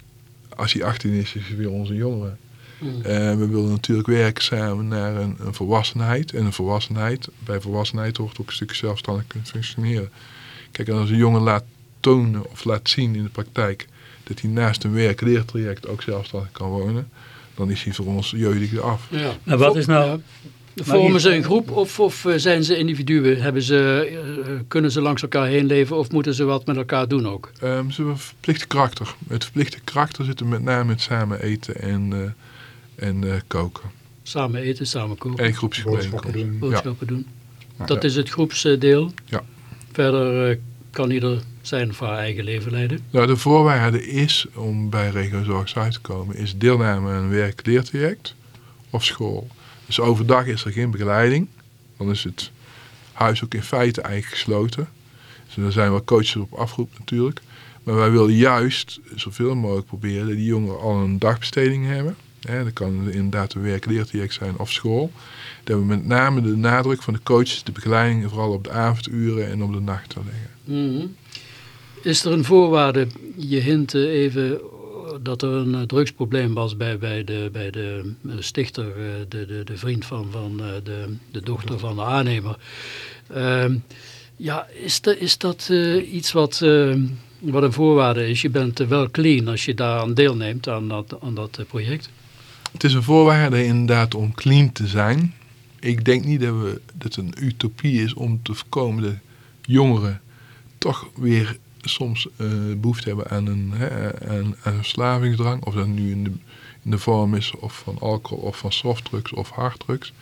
als hij 18 is, is hij weer onze jongere. Mm. Eh, we willen natuurlijk werken samen naar een, een volwassenheid. En een volwassenheid, bij volwassenheid hoort ook een stukje zelfstandig kunnen functioneren. Kijk, als een jongen laat tonen of laat zien in de praktijk dat hij naast een werk-leertraject ook zelfstandig kan wonen, dan is hij voor ons jeugdige af. Ja. Maar wat is nou-. Vormen ze een groep of, of eh, zijn ze individuen? Hebben ze, eh, kunnen ze langs elkaar heen leven of moeten ze wat met elkaar doen ook? Ehm, ze hebben een verplichte karakter. Het verplichte karakter zit er met name in samen eten en, eh, en eh, koken. Samen eten, samen koken, En groepsbijeenkomst. Boodschappen doen. boodschappen doen. Ja. Dat is het groepsdeel. Ja. Verder eh, kan ieder zijn of haar eigen leven leiden. Nou, de voorwaarde is om bij Regio Zorg uit te komen, is deelname aan een werk-leertraject of school. Dus overdag is er geen begeleiding. Dan is het huis ook in feite eigenlijk gesloten. Dus daar zijn wel coaches op afroep natuurlijk. Maar wij willen juist zoveel mogelijk proberen dat die jongeren al een dagbesteding hebben. Hè, dat kan inderdaad een werk-leertraject zijn of school. Dat we met name de nadruk van de coaches, de begeleiding, vooral op de avonduren en op de nachten leggen. Mhm. Is er een voorwaarde, je hint even dat er een eh, drugsprobleem was bij, bij, de, bij de eh, stichter, eh, de, de, de vriend van, van de, de dochter van de aannemer. Ehm, ja, is, de, is dat iets wat, wat een voorwaarde is? Je bent wel clean als je daaraan deelneemt, aan dat, aan dat project. Het is een voorwaarde inderdaad om clean te zijn. Ik denk niet dat, we, dat het een utopie is om te voorkomen dat jongeren toch weer soms eh, behoefte hebben aan een, hè, verslavingsdrang. Of dat nu in de, in de vorm is of van alcohol of van softdrugs of harddrugs.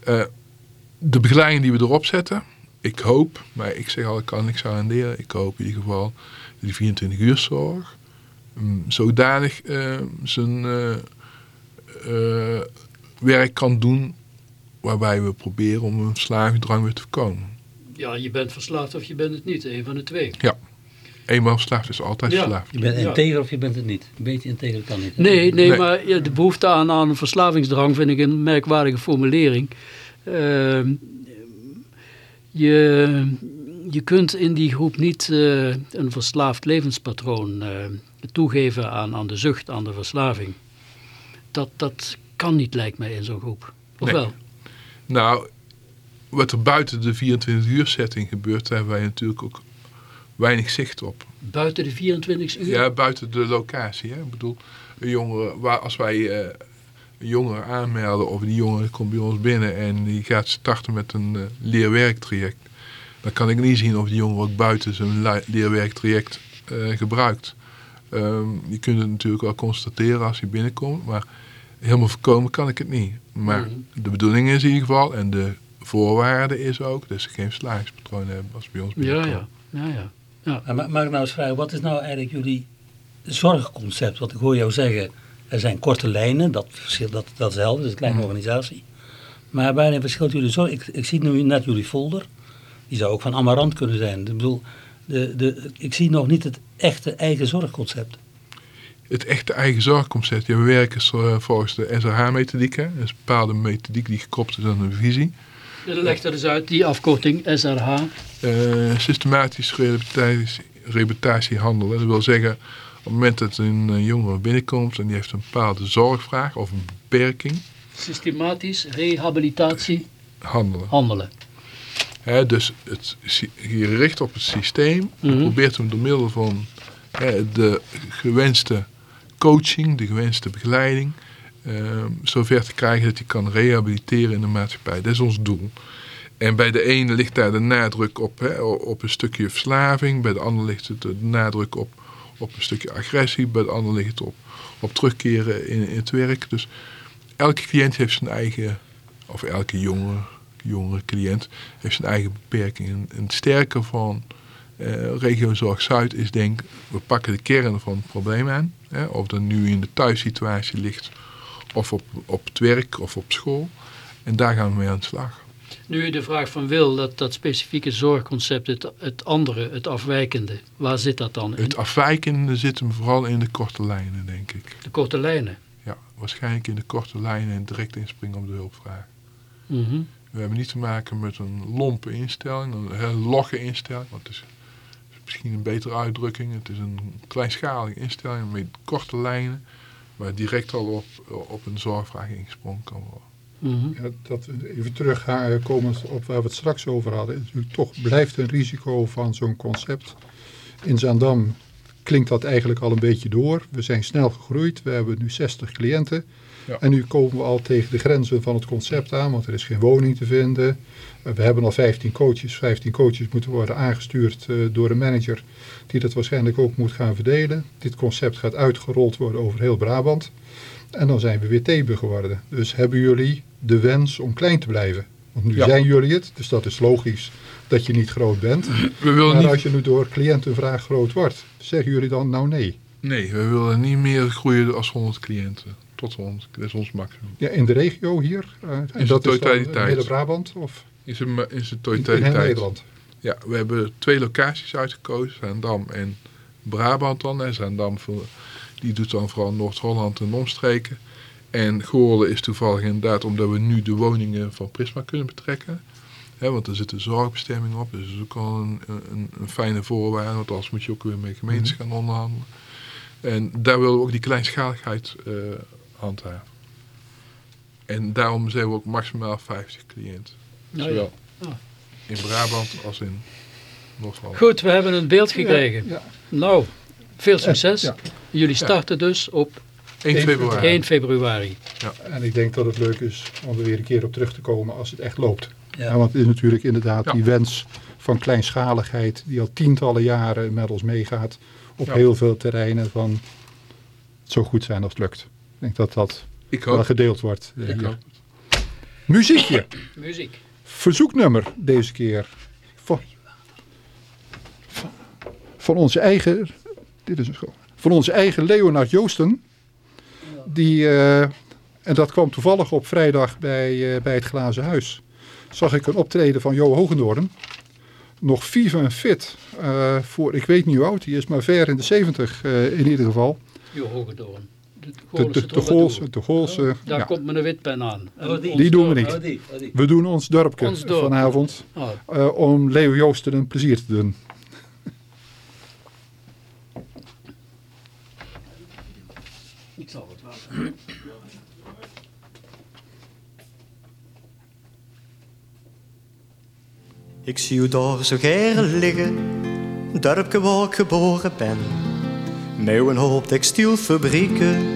Eh, de begeleiding die we erop zetten, ik hoop, maar ik zeg al, ik kan niks garanderen. Ik hoop in ieder geval dat die 24 uur zorg mm, zodanig eh, zijn werk kan doen waarbij we proberen om een verslavingsdrang weer te voorkomen. Ja, je bent verslaafd of je bent het niet, een van de twee. Eenmaal verslaafd is altijd Ja. verslaafd. Je bent Ja. integer of je bent het niet. Een beetje integer kan niet. Nee, nee, Nee. maar ja, de behoefte aan, aan een verslavingsdrang vind ik een merkwaardige formulering. Ehm, je, je kunt in die groep niet eh, een verslaafd levenspatroon eh, toegeven aan, aan de zucht, aan de verslaving. Dat, dat kan niet, lijkt mij, in zo'n groep. Of Nee. wel? Nou, wat er buiten de 24 uur setting gebeurt, daar hebben wij natuurlijk ook weinig zicht op. Buiten de 24 uur? Ja, buiten de locatie. Hè? Ik bedoel, een jongere, waar, als wij eh, een jongere aanmelden of die jongere komt bij ons binnen en die gaat starten met een eh, leerwerktraject, dan kan ik niet zien of die jongere ook buiten zijn le- leerwerktraject eh, gebruikt. Ehm, je kunt het natuurlijk wel constateren als hij binnenkomt, maar helemaal voorkomen kan ik het niet. Maar Mhm. de bedoeling is in ieder geval en de voorwaarde is ook dat ze geen verslavingspatroon hebben als bij ons Ja, ja. ja, ja. ja. Maar ma- mag ik nou eens vragen, wat is nou eigenlijk jullie zorgconcept? Want ik hoor jou zeggen, er zijn korte lijnen, dat, verschilt, dat, dat is helder, dat is een kleine Mhm. organisatie. Maar waarin verschilt jullie zorg? Ik, ik zie nu net jullie folder, die zou ook van Amarant kunnen zijn. Ik bedoel, de, de, ik zie nog niet het echte eigen zorgconcept. Het echte eigen zorgconcept. Ja, we werken zo- volgens de SRH-methodiek. hè. Dat is een bepaalde methodiek die gekoppeld is aan een visie. Leg dat eens uit, die afkorting, SRH. Eh, systematisch handelen. Dat wil zeggen, op het moment dat een eh, jongere binnenkomt en die heeft een bepaalde zorgvraag of een beperking, Systematisch rehabilitatie handelen. handelen. Hè, dus het, je richt op het systeem, je Mhm. probeert hem door middel van hè, de gewenste coaching, de gewenste begeleiding, zover te krijgen dat hij kan rehabiliteren in de maatschappij. Dat is ons doel. En bij de ene ligt daar de nadruk op, hè, op een stukje verslaving, bij de ander ligt het de nadruk op, op een stukje agressie, bij de ander ligt het op, op terugkeren in, het werk. Dus elke cliënt heeft zijn eigen, of elke jonge, jongere cliënt heeft zijn eigen beperking. En, sterke van eh, regio Zorg Zuid is denk we pakken de kern van het probleem aan. Hè, of dat nu in de thuissituatie ligt, of op, op het werk of op school. En daar gaan we mee aan de slag. Nu de vraag van Wil, dat, dat specifieke zorgconcept, het, het andere, het afwijkende, waar zit dat dan in? Het afwijkende zit hem vooral in de korte lijnen, denk ik. De korte lijnen? Ja, waarschijnlijk in de korte lijnen en direct inspringen op de hulpvraag. Mhm. We hebben niet te maken met een lompe instelling, een logge instelling. Want het is misschien een betere uitdrukking. Het is een kleinschalige instelling met korte lijnen. Waar direct al op, op een zorgvraag ingesprongen kan worden. Mhm. Ja, dat even terugkomen op waar we het straks over hadden. Het natuurlijk toch blijft een risico van zo'n concept. In Zaandam klinkt dat eigenlijk al een beetje door. We zijn snel gegroeid. We hebben nu 60 cliënten. Ja. En nu komen we al tegen de grenzen van het concept aan, want er is geen woning te vinden. Uh, We hebben al 15 coaches. 15 coaches moeten worden aangestuurd uh, door een manager die dat waarschijnlijk ook moet gaan verdelen. Dit concept gaat uitgerold worden over heel Brabant. En dan zijn we weer Thebe geworden. Dus hebben jullie de wens om klein te blijven? Want nu Ja. zijn jullie het, dus dat is logisch dat je niet groot bent. We willen Maar niet, als je nu door cliëntenvraag groot wordt, zeggen jullie dan nou nee? nee, we willen niet meer groeien als 100 cliënten. Tot 100, dat is ons maximum. Ja, in de regio hier? Uh, en dat is dan totaliteit. Midden-Brabant of In zijn, in zijn in, in totaliteit. Nederland? Ja, we hebben twee locaties uitgekozen, Zaandam en Brabant dan. En Zaandam die doet dan vooral Noord-Holland en omstreken. En Goorlen is toevallig inderdaad omdat we nu de woningen van Prisma kunnen betrekken. Want er zit een zorgbestemming op, dus dat is ook al een, een, een fijne voorwaarde. Want anders moet je ook weer met gemeentes gaan onderhandelen. En daar willen we ook die kleinschaligheid eh, handhaven. En daarom zijn we ook maximaal 50 cliënten. Nou Zowel ja. Ah. in Brabant als in Noord-Holland. Goed, we hebben een beeld gekregen. Ja, Nou, veel succes. Ja. Jullie starten dus op 1 februari. 1 februari. En ik denk dat het leuk is om er weer een keer op terug te komen als het echt loopt. Ja. Ja, want het is natuurlijk inderdaad Ja. die wens van kleinschaligheid die al tientallen jaren met ons meegaat op Ja. heel veel terreinen van het zo goed zijn als het lukt. Ik denk dat dat Ik wel gedeeld wordt. eh, ik hier. hoop. Muziekje, Muziek. verzoeknummer deze keer. Van, van, van onze eigen, dit is een school, van onze eigen Leonard Joosten. Die, eh, en dat kwam toevallig op vrijdag bij, eh, bij het Glazen Huis. Zag ik een optreden van Jo Hogendoorn. Nog vief en fit. eh, voor, ik weet niet hoe oud hij is, maar ver in de 70 eh, in ieder geval. Jo Hogedoorn. De, De, de, de, troubadour. Goolse, de Goolse, Daar ja. komt me een witpen aan. Oh, die. Die doen we niet. Oh, die, oh, die. We doen ons dorpje Ons dorp. vanavond Oh, eh, om Leo Joosten een plezier te doen. ik zal het wel. Ik zie u daar zo geren liggen, dorpje waar ik geboren ben. Met een hoop textielfabrieken,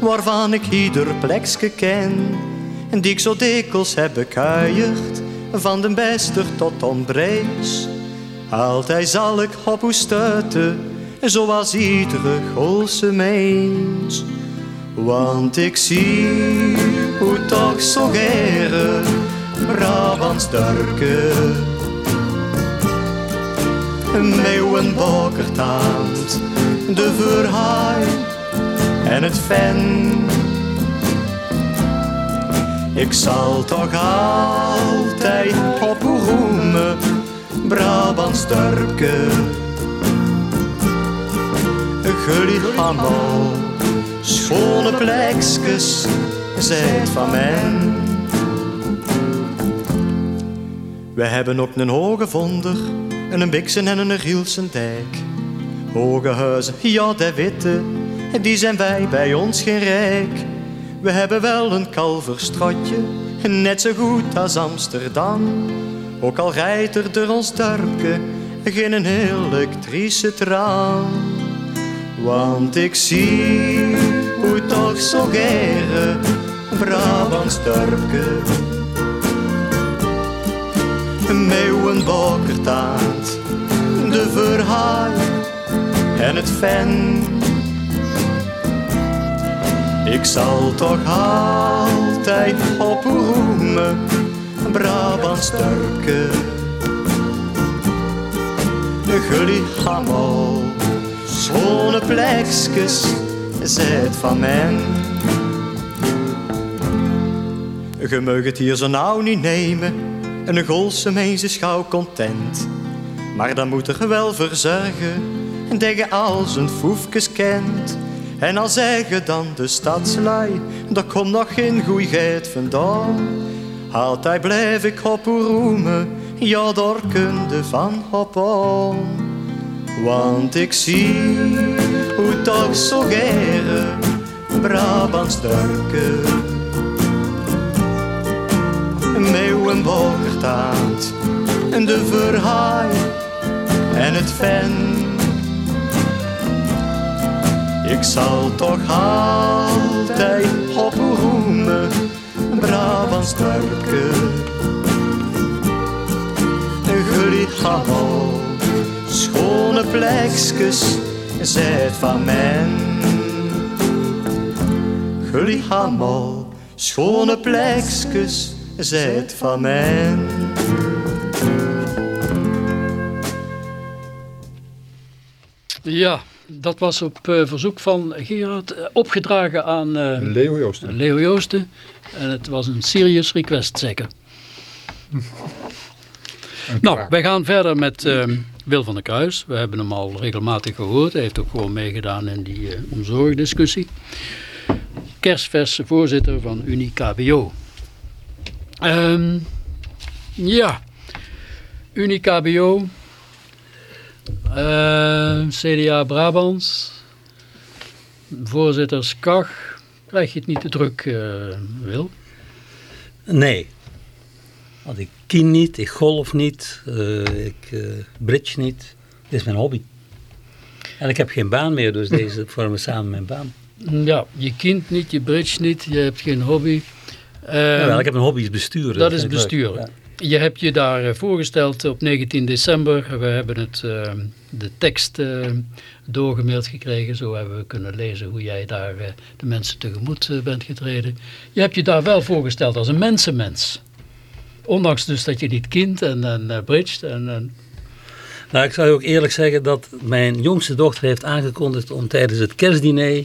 waarvan ik ieder plekje ken. En die ik zo dikwijls heb bekuierd, van de bester tot onbrees. Altijd zal ik op u stuiten, zoals iedere Goolse mens. Want ik zie hoe toch zo geren, Brabants meeuwen bokertaand, de verhaai en het ven. Ik zal toch altijd op roemen, Brabants dorpje. Jullie allemaal schone plekjes, zijt van men. We hebben ook een hoge vonder, en een biksen en een Gielsen dijk. Hoge huizen, ja de witte, die zijn wij bij ons geen rijk. We hebben wel een kalverstrotje, net zo goed als Amsterdam. Ook al rijdt er door ons dorpje geen een elektrische tram. Want ik zie hoe toch zo gere Brabants dorpje meeuwenbokkertaart, de verhaal en het ven. Ik zal toch altijd op u roemen, Brabants dorpje. Jullie allemaal schone plekjes, zijt van men. Je mag het hier zo nauw niet nemen, Een Goolse mens is gauw content. Maar dan moet er wel verzorgen dat je al zijn foefjes kent. En al zeggen dan de stadslui, daar komt nog geen goeigheid vandaan. Altijd blijf ik roemen, ja daar kunde van op aan. Want ik zie hoe toch zo gere Brabants duiken. Meeuwen bokertaat, de verhaai en het ven. Ik zal toch altijd op roemen, Brabants duiken. Gelied allemaal schone plekjes, zijt van men. Allemaal schone plekjes, zijt van men. Ja, dat was op uh, verzoek van Gerard uh, opgedragen aan uh, Leo Joosten. Leo Joosten. En het was een serious request zeker. nou, wij gaan verder met ehm, Wil van der Kruis. We hebben hem al regelmatig gehoord. Hij heeft ook gewoon meegedaan in die uh, omzorgdiscussie. Kerstverse voorzitter van Unie KBO. Um, ja, Unie KBO. Uh, CDA Brabant. Voorzitter Skag. Krijg je het niet te druk, uh, Wil? Nee. Want ik kien niet, ik golf niet, uh, ik uh, bridge niet. Dit is mijn hobby. En ik heb geen baan meer, dus deze vormen samen mijn baan. Ja, je kind niet, je bridge niet, je hebt geen hobby. Uh, ja, ik heb een hobby is besturen. Dat is besturen. Ja. Je hebt je daar voorgesteld op 19 december. We hebben het, uh, de tekst uh, doorgemaild gekregen. Zo hebben we kunnen lezen hoe jij daar uh, de mensen tegemoet bent getreden. Je hebt je daar wel voorgesteld als een mensenmens. Ondanks dus dat je niet kind en, en bridged. En, en... Nou, ik zou je ook eerlijk zeggen dat mijn jongste dochter heeft aangekondigd om tijdens het kerstdiner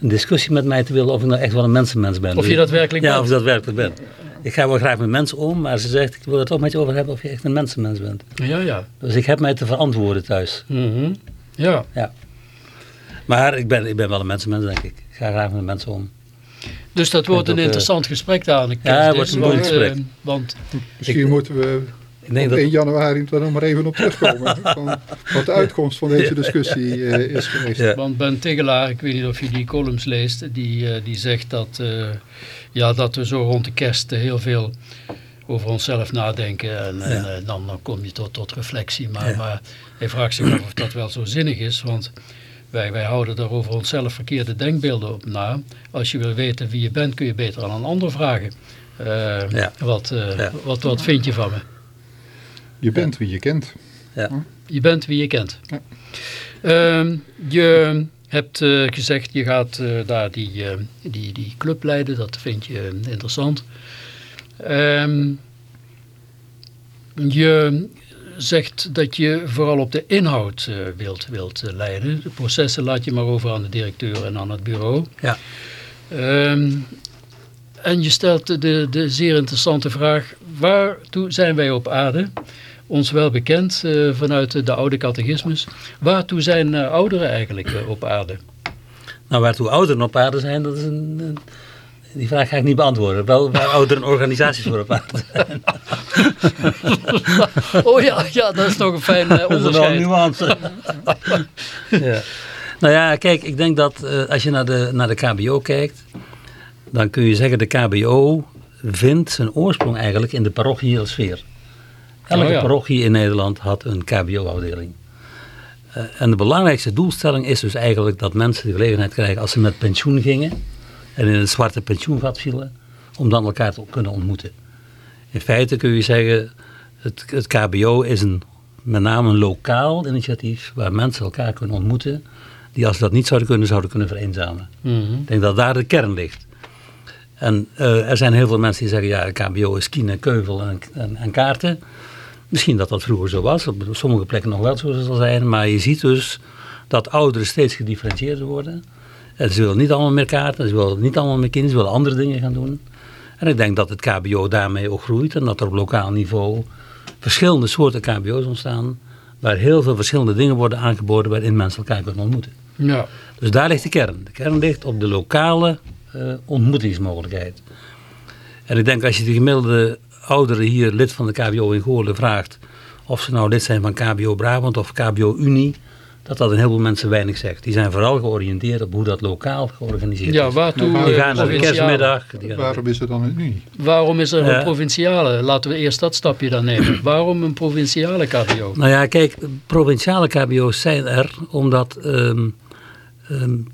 een discussie met mij te willen of ik nou echt wel een mensenmens ben. Of je dat werkelijk ja, bent? of ik dat werkelijk ben. Ik ga wel graag met mensen om, maar ze zegt, ik wil het toch met je over hebben of je echt een mensenmens bent. Ja, ja. Dus ik heb mij te verantwoorden thuis. Mm -hmm. Ja. ja. Maar ik ben, ik ben wel een mensenmens, denk ik. Ik ga graag met mensen om. Dus dat wordt een ook, interessant gesprek daar aan Ja, het wordt een mooi gesprek. Uh, want Misschien ik, moeten we denk op 1 januari er nog maar even op terugkomen. van wat de uitkomst van deze discussie uh, is geweest. Ja. Want Ben Tegelaar, ik weet niet of je die columns leest, die, uh, die zegt dat, uh, ja, dat we zo rond de kerst heel veel over onszelf nadenken. En, ja. en dan, dan kom je tot, tot reflectie. Maar, ja. maar hij vraagt zich af of dat wel zo zinnig is. Want wij, wij houden daar over onszelf verkeerde denkbeelden op na. Als je wil weten wie je bent, kun je beter aan een ander vragen. ja. wat, wat, wat vind je van me? Je bent wie je kent. Ja. Je bent wie je kent. Ja. Uh, je hebt uh, gezegd, je gaat uh, daar die, uh, die, die club leiden. Dat vind je interessant. Um, je zegt dat je vooral op de inhoud wilt, wilt leiden. De processen laat je maar over aan de directeur en aan het bureau. Ja. Um, en je stelt de, de zeer interessante vraag, waartoe zijn wij op aarde? Ons wel bekend uh, vanuit de oude catechismus. Waartoe zijn uh, ouderen eigenlijk uh, op aarde? Nou, waartoe ouderen op aarde zijn, dat is een, een die vraag ga ik niet beantwoorden. Wel waar ouderen organisaties voor op aarde zijn. oh ja, ja, dat is nog een fijn onderscheid. Dat is wel een nuance. ja. Nou ja, kijk, ik denk dat als je naar de, naar de KBO kijkt, dan kun je zeggen de KBO vindt zijn oorsprong eigenlijk in de parochiale sfeer. Elke oh ja. parochie in Nederland had een KBO-afdeling. Uh, en de belangrijkste doelstelling is dus eigenlijk dat mensen de gelegenheid krijgen als ze met pensioen gingen en in het zwarte pensioenvat vielen, om dan elkaar te kunnen ontmoeten. In feite kun je zeggen, het, het KBO is een, met name een lokaal initiatief waar mensen elkaar kunnen ontmoeten, die als ze dat niet zouden kunnen, zouden kunnen vereenzamen. Mm -hmm. Ik denk dat daar de kern ligt. En uh, er zijn heel veel mensen die zeggen, ja, KBO is kien en keuvel en, en, en, kaarten. Misschien dat dat vroeger zo was, op sommige plekken nog wel zo zal zijn. Maar je ziet dus dat ouderen steeds gedifferentieerder worden. En ze willen niet allemaal meer kaarten, ze willen niet allemaal meer kinderen, ze willen andere dingen gaan doen. En ik denk dat het KBO daarmee ook groeit en dat er op lokaal niveau verschillende soorten KBO's ontstaan, waar heel veel verschillende dingen worden aangeboden waarin mensen elkaar kunnen ontmoeten. Ja. Dus daar ligt de kern. De kern ligt op de lokale uh, ontmoetingsmogelijkheid. En ik denk als je de gemiddelde ouderen hier, lid van de KBO in Goorlen, vraagt of ze nou lid zijn van KBO Brabant of KBO Unie, dat dat een heleboel mensen weinig zegt. Die zijn vooral georiënteerd op hoe dat lokaal georganiseerd ja, is. Waartoe, die gaan naar de kerstmiddag. Waarom is er dan een Unie? Waarom is er een provinciale? Laten we eerst dat stapje dan nemen. Waarom een provinciale KBO? Nou ja, kijk, provinciale KBO's zijn er omdat um, um,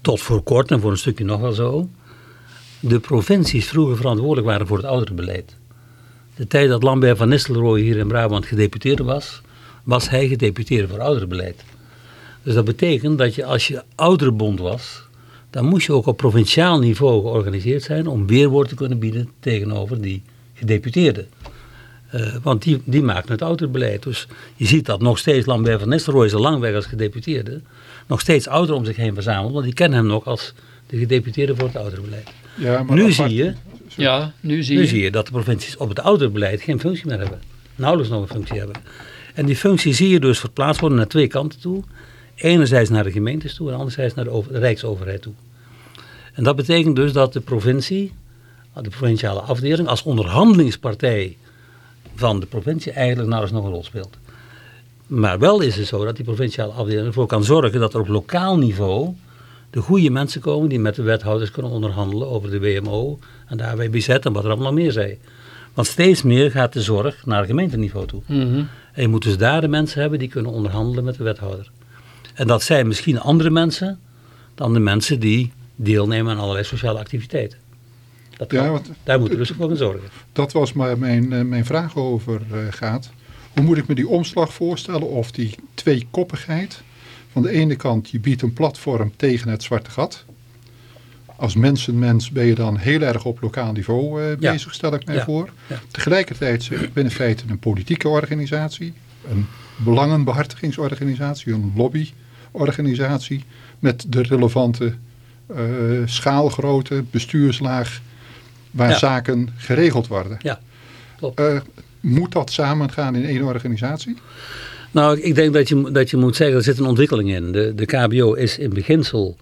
tot voor kort en voor een stukje nog wel zo, de provincies vroeger verantwoordelijk waren voor het ouderenbeleid. De tijd dat Lambert van Nistelrooy hier in Brabant gedeputeerde was, was hij gedeputeerde voor ouderenbeleid. Dus dat betekent dat je als je ouderenbond was, dan moest je ook op provinciaal niveau georganiseerd zijn om weerwoord te kunnen bieden tegenover die gedeputeerden. Uh, want die, die maken het ouderenbeleid. Dus je ziet dat nog steeds Lambert van Nistelrooy is al lang weg als gedeputeerde. Nog steeds ouderen om zich heen verzamelt, want die kennen hem nog als de gedeputeerde voor het ouderenbeleid. Ja, maar nu, zie je, ja, nu, zie, nu je. zie je dat de provincies op het ouderenbeleid geen functie meer hebben. Nauwelijks nog een functie hebben. En die functie zie je dus verplaatst worden naar twee kanten toe. Enerzijds naar de gemeentes toe en anderzijds naar de, de Rijksoverheid toe. En dat betekent dus dat de provincie, de provinciale afdeling, als onderhandelingspartij van de provincie eigenlijk nauwelijks nog een rol speelt. Maar wel is het zo dat die provinciale afdeling ervoor kan zorgen dat er op lokaal niveau de goede mensen komen die met de wethouders kunnen onderhandelen over de WMO en de AWBZ en wat er allemaal meer zijn. Want steeds meer gaat de zorg naar gemeenteniveau toe. Mhm. En je moet dus daar de mensen hebben die kunnen onderhandelen met de wethouder. En dat zijn misschien andere mensen dan de mensen die deelnemen aan allerlei sociale activiteiten. Dat ja, want, daar moeten we dus voor gaan zorgen. Dat was maar mijn, eh, mijn vraag over uh, gaat. Hoe moet ik me die omslag voorstellen of die tweekoppigheid? Van de ene kant, je biedt een platform tegen het zwarte gat. Als mensenmens ben je dan heel erg op lokaal niveau uh, bezig, stel ik mij ja. voor. Ja. Tegelijkertijd ben je in feite een politieke organisatie, een belangenbehartigingsorganisatie, een lobbyorganisatie met de relevante uh, schaalgrootte, bestuurslaag, waar zaken geregeld worden. Ja, klopt. Uh, moet dat samengaan in één organisatie? Nou, ik denk dat je, dat je moet zeggen, er zit een ontwikkeling in. De, de KBO is in beginsel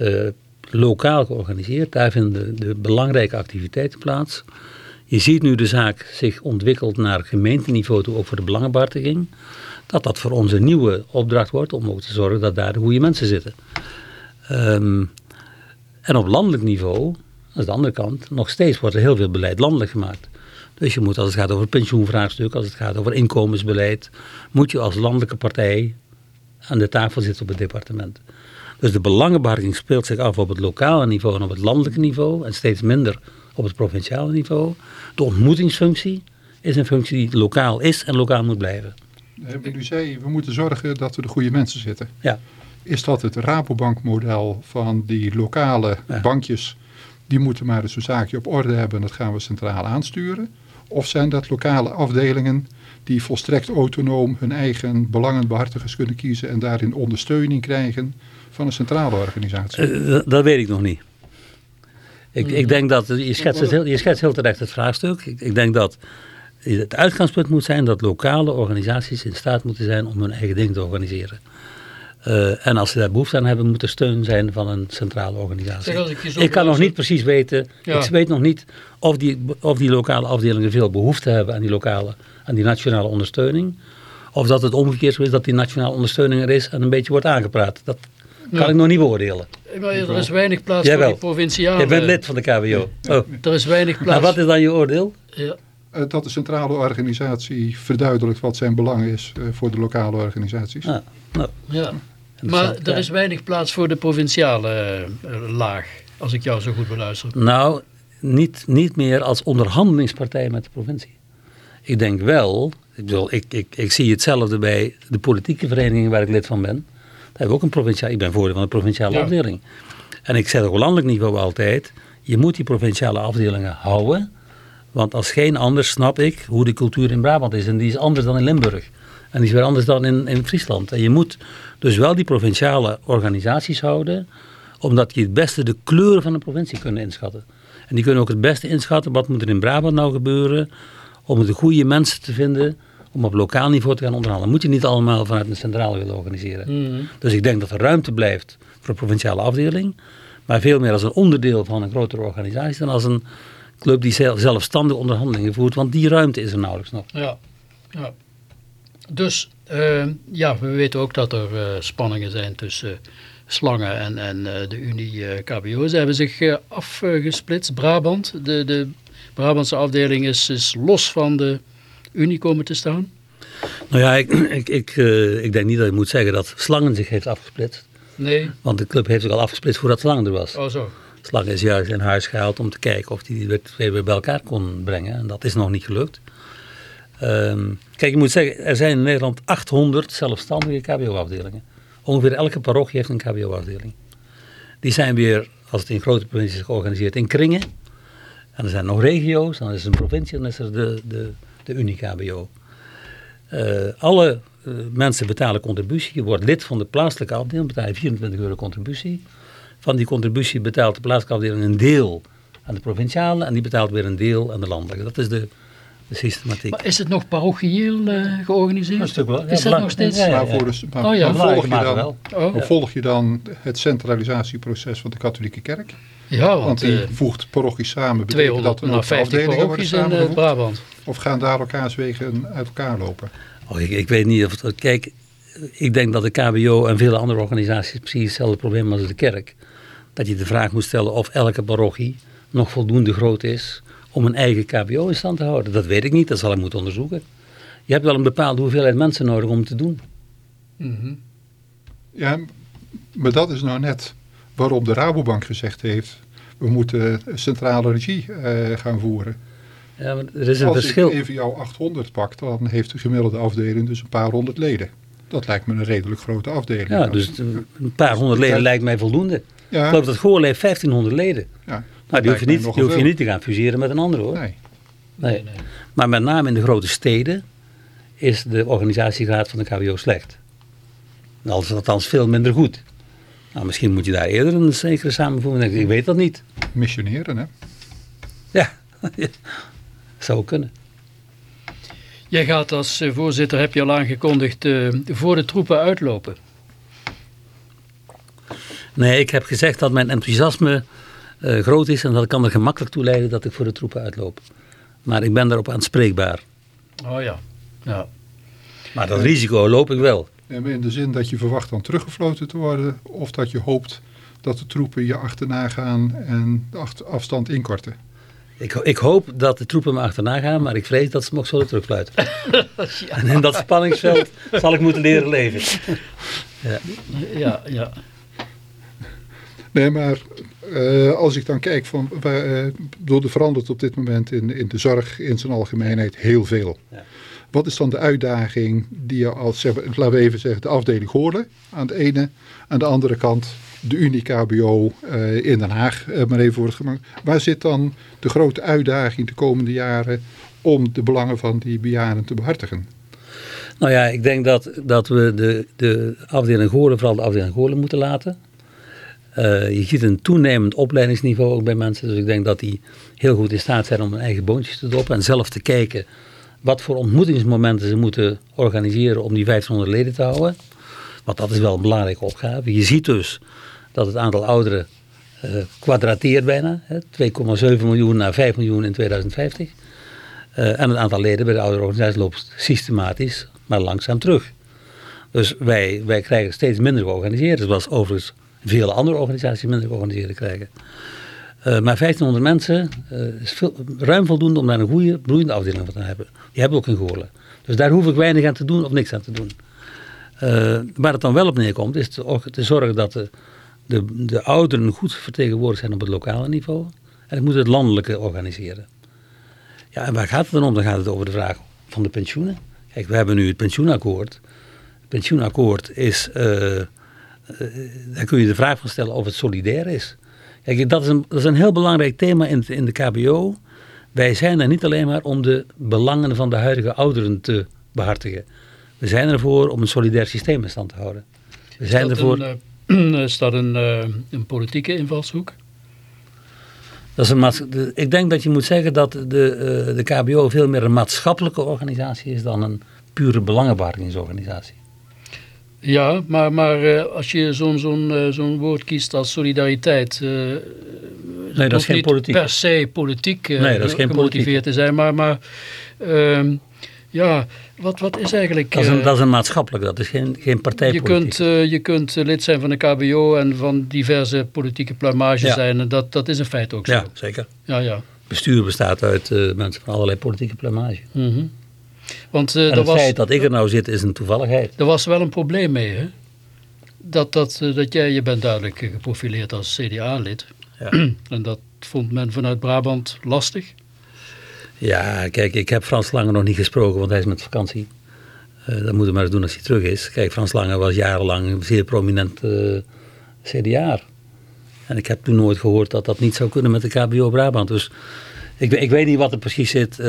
uh, lokaal georganiseerd. Daar vinden de, belangrijke activiteiten plaats. Je ziet nu de zaak zich ontwikkelt naar gemeenteniveau toe, ook voor de belangenbehartiging. Dat dat voor ons een nieuwe opdracht wordt om ook te zorgen dat daar de goede mensen zitten. Um, en op landelijk niveau, dat is de andere kant, nog steeds wordt er heel veel beleid landelijk gemaakt. Dus je moet, als het gaat over pensioenvraagstuk, als het gaat over inkomensbeleid, moet je als landelijke partij aan de tafel zitten op het departement. Dus de belangenbehartiging speelt zich af op het lokale niveau en op het landelijke niveau en steeds minder op het provinciale niveau. De ontmoetingsfunctie is een functie die lokaal is en lokaal moet blijven. U zei, we moeten zorgen dat er de goede mensen zitten. Ja. Is dat het Rabobankmodel van die lokale Ja. bankjes, die moeten maar eens een zaakje op orde hebben en dat gaan we centraal aansturen? Of zijn dat lokale afdelingen die volstrekt autonoom hun eigen belangenbehartigers kunnen kiezen en daarin ondersteuning krijgen van een centrale organisatie? Eh, dat- weet ik nog niet. Ik, ik denk dat, je schetst, het heel, je schetst heel terecht het vraagstuk. Ik, ik denk dat het uitgangspunt moet zijn dat lokale organisaties in staat moeten zijn om hun eigen ding te organiseren. Eh, en als ze daar behoefte aan hebben, moet er steun zijn van een centrale organisatie. Zeg, ik kan nog niet precies weten, Ja. ik weet nog niet of die, of die lokale afdelingen veel behoefte hebben aan die lokale, aan die nationale ondersteuning. Of dat het omgekeerd zo is dat die nationale ondersteuning er is en een beetje wordt aangepraat. Dat kan ik nog niet beoordelen. Maar er is weinig plaats Jij voor die provinciale. Jij bent lid van de KWO. Oh. Er is weinig Maar plaats. wat is dan je oordeel? Ja. Eh, dat de centrale organisatie verduidelijkt wat zijn belang is eh, voor de lokale organisaties. Ah, nou, Ja. Maar er is weinig plaats voor de provinciale eh, laag, als ik jou zo goed beluister. Nou, niet, niet meer als onderhandelingspartij met de provincie. Ik denk wel, ik, bedoel, ik, ik, ik zie hetzelfde bij de politieke vereniging waar ik lid van ben. Daar hebben we ook een provinciale, ik ben voorzitter van de provinciale Ja. afdeling. En ik zeg op landelijk niveau altijd, je moet die provinciale afdelingen houden. Want als geen ander snap ik hoe de cultuur in Brabant is. En die is anders dan in Limburg. En die is weer anders dan in, in Friesland. En je moet dus wel die provinciale organisaties houden. Omdat je het beste de kleuren van de provincie kunt inschatten. En die kunnen ook het beste inschatten wat moet er in Brabant nou gebeuren om de goede mensen te vinden om op lokaal niveau te gaan onderhandelen. moet je niet allemaal vanuit een centrale willen organiseren. Mhm. Dus ik denk dat er ruimte blijft voor een provinciale afdeling, maar veel meer als een onderdeel van een grotere organisatie dan als een club die zelf- zelfstandig onderhandelingen voert, want die ruimte is er nauwelijks nog. Ja, ja. Dus eh, ja, we weten ook dat er eh, spanningen zijn tussen Slangen en, en eh, de Unie eh, KBO. Ze hebben zich eh, afgesplitst. Brabant, de, de Brabantse afdeling is, is los van de Unie komen te staan. Nou ja, ik, ik, ik, eh, ik denk niet dat je moet zeggen dat Slangen zich heeft afgesplitst, Nee, want de club heeft zich al afgesplitst voordat Slangen er was. oh zo. Slangen is juist in huis gehaald om te kijken of hij die weer- twee weer bij elkaar kon brengen. En dat is nog niet gelukt. Ehm, kijk, je moet zeggen, er zijn in Nederland 800 zelfstandige KBO-afdelingen. Ongeveer elke parochie heeft een KBO-afdeling. Die zijn weer, als het in grote provincies is georganiseerd, in kringen. En er zijn nog regio's, dan is er een provincie dan is er de, de, de Unie-KBO. Eh, alle eh, mensen betalen contributie. Je wordt lid van de plaatselijke afdeling, betaal je 24 euro contributie. Van die contributie betaalt de plaatselijke afdeling een deel aan de provinciale en die betaalt weer een deel aan de landelijke. Dat is de, de systematiek. Maar is het nog parochieel eh, georganiseerd? Een stuk wel. Ja, Is dat nog steeds? Ja, ja, Maar, ja. voor de, maar, Oh ja, maar volg, je dan, wel. Oh, maar volg je dan het centralisatieproces van de katholieke kerk? ja, Want want die eh, voegt parochies samen. Betekent dat 200 er naar ook de 50 afdelingen worden parochies in eh? Brabant. Of gaan daar elkaars wegen uit elkaar lopen? Oh, ik, ik weet niet of het... Kijk, ik denk dat de KBO en vele andere organisaties precies hetzelfde probleem als de kerk. Dat je de vraag moet stellen of elke parochie nog voldoende groot is om een eigen KBO in stand te houden. Dat weet ik niet, dat zal ik moeten onderzoeken. Je hebt wel een bepaalde hoeveelheid mensen nodig om het te doen. Mhm. Ja, maar dat is nou net waarom de Rabobank gezegd heeft... we moeten centrale regie eh, gaan voeren. Ja, maar er is een Als verschil. ik even jouw 800 pak, dan heeft de gemiddelde afdeling dus een paar honderd leden. Dat lijkt me een redelijk grote afdeling. Ja, dus een paar honderd leden lijkt mij voldoende. Ik geloof dat Goorle heeft 1500 leden. ja, Nou, die hoef je, niet, die hoef je niet te gaan fuseren met een andere hoor. Nee. Nee. Maar met name in de grote steden is de organisatiegraad van de KBO slecht. Al is althans veel minder goed. Nou, misschien moet je daar eerder een zekere samenvoeging denken. Ik weet dat niet. Missioneren, hè? Ja, zou kunnen. Jij gaat als eh, voorzitter, heb je al aangekondigd, eh, voor de troepen uitlopen. Nee, ik heb gezegd dat mijn enthousiasme eh, groot is en dat kan er gemakkelijk toe leiden dat ik voor de troepen uitloop. Maar ik ben daarop aanspreekbaar. Oh ja. ja. Maar dat risico loop ik wel. En In de zin dat je verwacht dan teruggefloten te worden, of dat je hoopt dat de troepen je achterna gaan en de afstand inkorten. Ik, ik hoop dat de troepen me achterna gaan, maar ik vrees dat ze me ook zullen terugfluiten. En in dat spanningsveld zal ik moeten leren leven. Ja, ja. Nee, maar eh, als ik dan kijk van, eh, door de verandert op dit moment in, in de zorg in zijn algemeenheid heel veel. Ja. Wat is dan de uitdaging die je als, zeg, maar, laten we even zeggen, de afdeling Goorlen aan de ene, aan de andere kant de Unie-KBO eh, in Den Haag, maar even voor het gemak. Waar zit dan de grote uitdaging de komende jaren om de belangen van die bejaarden te behartigen? Nou ja, ik denk dat, dat we de, de afdeling Goorlen, vooral de afdeling Goorlen moeten laten. Eh, je ziet een toenemend opleidingsniveau ook bij mensen. Dus ik denk dat die heel goed in staat zijn om hun eigen boontjes te doppen. En zelf te kijken wat voor ontmoetingsmomenten ze moeten organiseren om die 1500 leden te houden. Want dat is wel een belangrijke opgave. Je ziet dus dat het aantal ouderen eh kwadrateert bijna. hè, 2,7 miljoen naar 5 miljoen in 2050. Eh, en het aantal leden bij de oudere organisatie loopt systematisch, maar langzaam terug. Dus wij, wij krijgen steeds minder georganiseerd, zoals overigens vele andere organisaties minder georganiseerd krijgen. Eh, maar 1500 mensen eh, is veel, ruim voldoende om daar een goede, bloeiende afdeling van te hebben. Die hebben ook in Goorlen. Dus daar hoef ik weinig aan te doen of niks aan te doen. Eh, waar het dan wel op neerkomt, is te, te zorgen dat de, de, de ouderen goed vertegenwoordigd zijn op het lokale niveau. En ik moet het landelijke organiseren. Ja, en waar gaat het dan om? Dan gaat het over de vraag van de pensioenen. Kijk, we hebben nu het pensioenakkoord. Het pensioenakkoord is, eh, daar kun je de vraag van stellen of het solidair is. Kijk, dat is een, dat is een heel belangrijk thema in, in de KBO. Wij zijn er niet alleen maar om de belangen van de huidige ouderen te behartigen. We zijn ervoor om een solidair systeem in stand te houden. We zijn is dat ervoor... een, eh, is dat een, eh, een politieke invalshoek? Dat is een ik denk dat je moet zeggen dat de, de KBO veel meer een maatschappelijke organisatie is dan een pure belangenbehartigingsorganisatie. Ja, maar, maar eh, als je zo'n zo'n eh, zo'n woord kiest als solidariteit... eh, dat is geen politiek. per se politiek Nee, dat is geen gemotiveerd politiek. te zijn. Maar, maar ehm, ja, wat, wat is eigenlijk... Dat is een, dat is een maatschappelijk, dat is geen, geen je partijpolitiek. kunt, eh, je kunt lid zijn van de KBO en van diverse politieke pluimages Ja. zijn. En dat, dat is in feite ook zo. ja, zeker. Ja, ja. Bestuur bestaat uit mensen van allerlei politieke plumage. Mhm. Want eh, en het was, feit dat ik er nou zit is een toevalligheid. er was wel een probleem mee, hè? Dat, dat, eh, dat jij, je bent duidelijk geprofileerd als CDA-lid. Ja. en dat vond men vanuit Brabant lastig. Ja, kijk, ik heb Frans Lange nog niet gesproken, want hij is met vakantie. Eh, dat moet hij maar eens doen als hij terug is. Kijk, Frans Lange was jarenlang een zeer prominent eh CDA. En ik heb toen nooit gehoord dat dat niet zou kunnen met de KBO Brabant. Dus ik, ik weet niet wat er precies zit. Eh,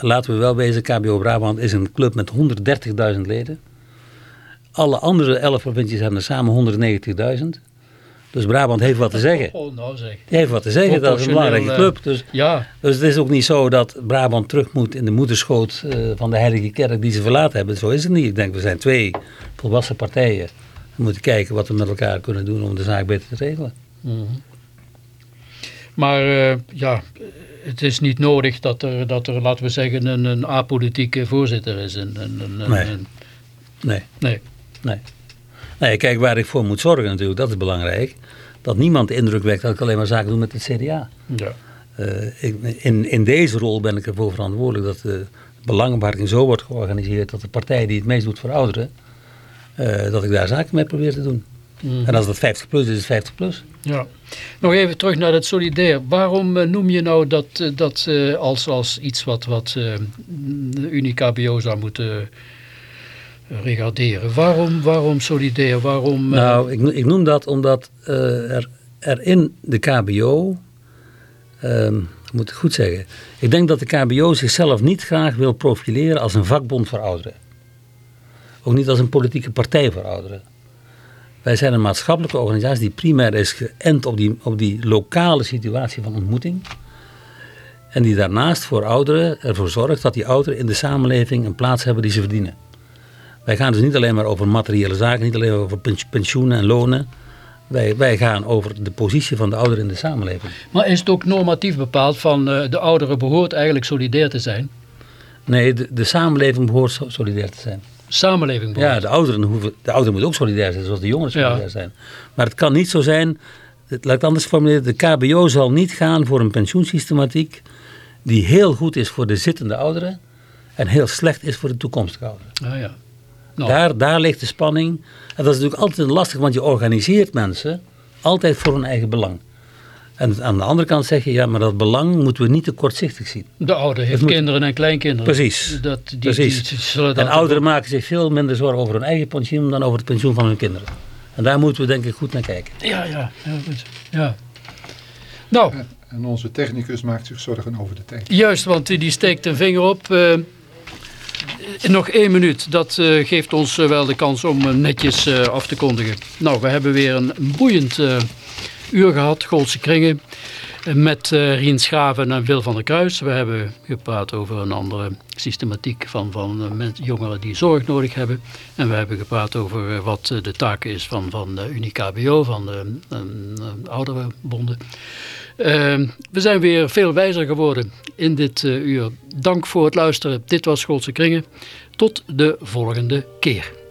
laten we wel wezen, KBO Brabant is een club met 130.000 leden. Alle andere 11 provincies hebben er samen 190.000. Dus Brabant heeft wat te zeggen. Oh, nou zeg. Die heeft wat te zeggen, dat is een belangrijke Proportioneel, club. Dus Ja, dus het is ook niet zo dat Brabant terug moet in de moederschoot eh, van de heilige kerk die ze verlaten hebben. Zo is het niet. Ik denk, we zijn twee volwassen partijen. We moeten kijken wat we met elkaar kunnen doen om de zaak beter te regelen. Mhm. Maar eh, ja, het is niet nodig dat er, dat er laten we zeggen, een, een apolitieke voorzitter is. Een, een, een, Nee. Nee, nee. nee. Nee, kijk, waar ik voor moet zorgen natuurlijk, dat is belangrijk. Dat niemand de indruk wekt dat ik alleen maar zaken doe met het CDA. Ja. Eh, ik, in, in deze rol ben ik ervoor verantwoordelijk dat de belangenbehartiging zo wordt georganiseerd dat de partij die het meest doet voor ouderen, eh, dat ik daar zaken mee probeer te doen. Mhm. En als dat 50 plus is, is het 50 plus. Ja. Nog even terug naar dat solidair. Waarom eh, noem je nou dat, eh, dat eh, als, als iets wat, wat de Unie-KBO zou moeten regarderen? Waarom, waarom solidair? Waarom, Nou, ik, ik noem dat omdat er, er in de KBO, ehm, ik moet het goed zeggen, ik denk dat de KBO zichzelf niet graag wil profileren als een vakbond voor ouderen. Ook niet als een politieke partij voor ouderen. Wij zijn een maatschappelijke organisatie die primair is geënt op die, op die lokale situatie van ontmoeting. En die daarnaast voor ouderen ervoor zorgt dat die ouderen in de samenleving een plaats hebben die ze verdienen. Wij gaan dus niet alleen maar over materiële zaken, niet alleen over pens- pensioenen en lonen. Wij, wij gaan over de positie van de ouderen in de samenleving. maar is het ook normatief bepaald van eh, de ouderen behoort eigenlijk solidair te zijn? Nee, de, de samenleving behoort so- solidair te zijn. Samenleving behoort. Ja, de ouderen, hoeven, de ouderen moeten ook solidair zijn, zoals de jongeren Ja. solidair zijn. Maar het kan niet zo zijn, het, laat ik het anders formuleren, de KBO zal niet gaan voor een pensioensystematiek die heel goed is voor de zittende ouderen en heel slecht is voor de toekomstige ouderen. Ah, ja. Nou, Daar, daar ligt de spanning. En dat is natuurlijk altijd lastig, want je organiseert mensen altijd voor hun eigen belang. En aan de andere kant zeg je, ja, maar dat belang moeten we niet te kortzichtig zien. de ouder heeft moet- kinderen en kleinkinderen. Precies. Dat, die, Precies. Die, zullen dat En ouderen maken zich veel minder zorgen over hun eigen pensioen dan over het pensioen van hun kinderen. En daar moeten we denk ik goed naar kijken. Ja, ja, ja, goed. Ja. Nou, En onze technicus maakt zich zorgen over de tijd. juist, want die die steekt een vinger op. eh, nog één minuut, dat eh, geeft ons eh, wel de kans om netjes eh, af te kondigen. Nou, we hebben weer een boeiend eh, uur gehad, Goldse Kringen, met eh Rien Schaven en Wil van der Kruis. We hebben gepraat over een andere systematiek van, van eh, jongeren die zorg nodig hebben. En we hebben gepraat over eh, wat de taak is van, van de Unie-KBO, van de ouderenbonden. Eh, we zijn weer veel wijzer geworden in dit uur. Dank voor het luisteren. Dit was Schoolse Kringen. Tot de volgende keer.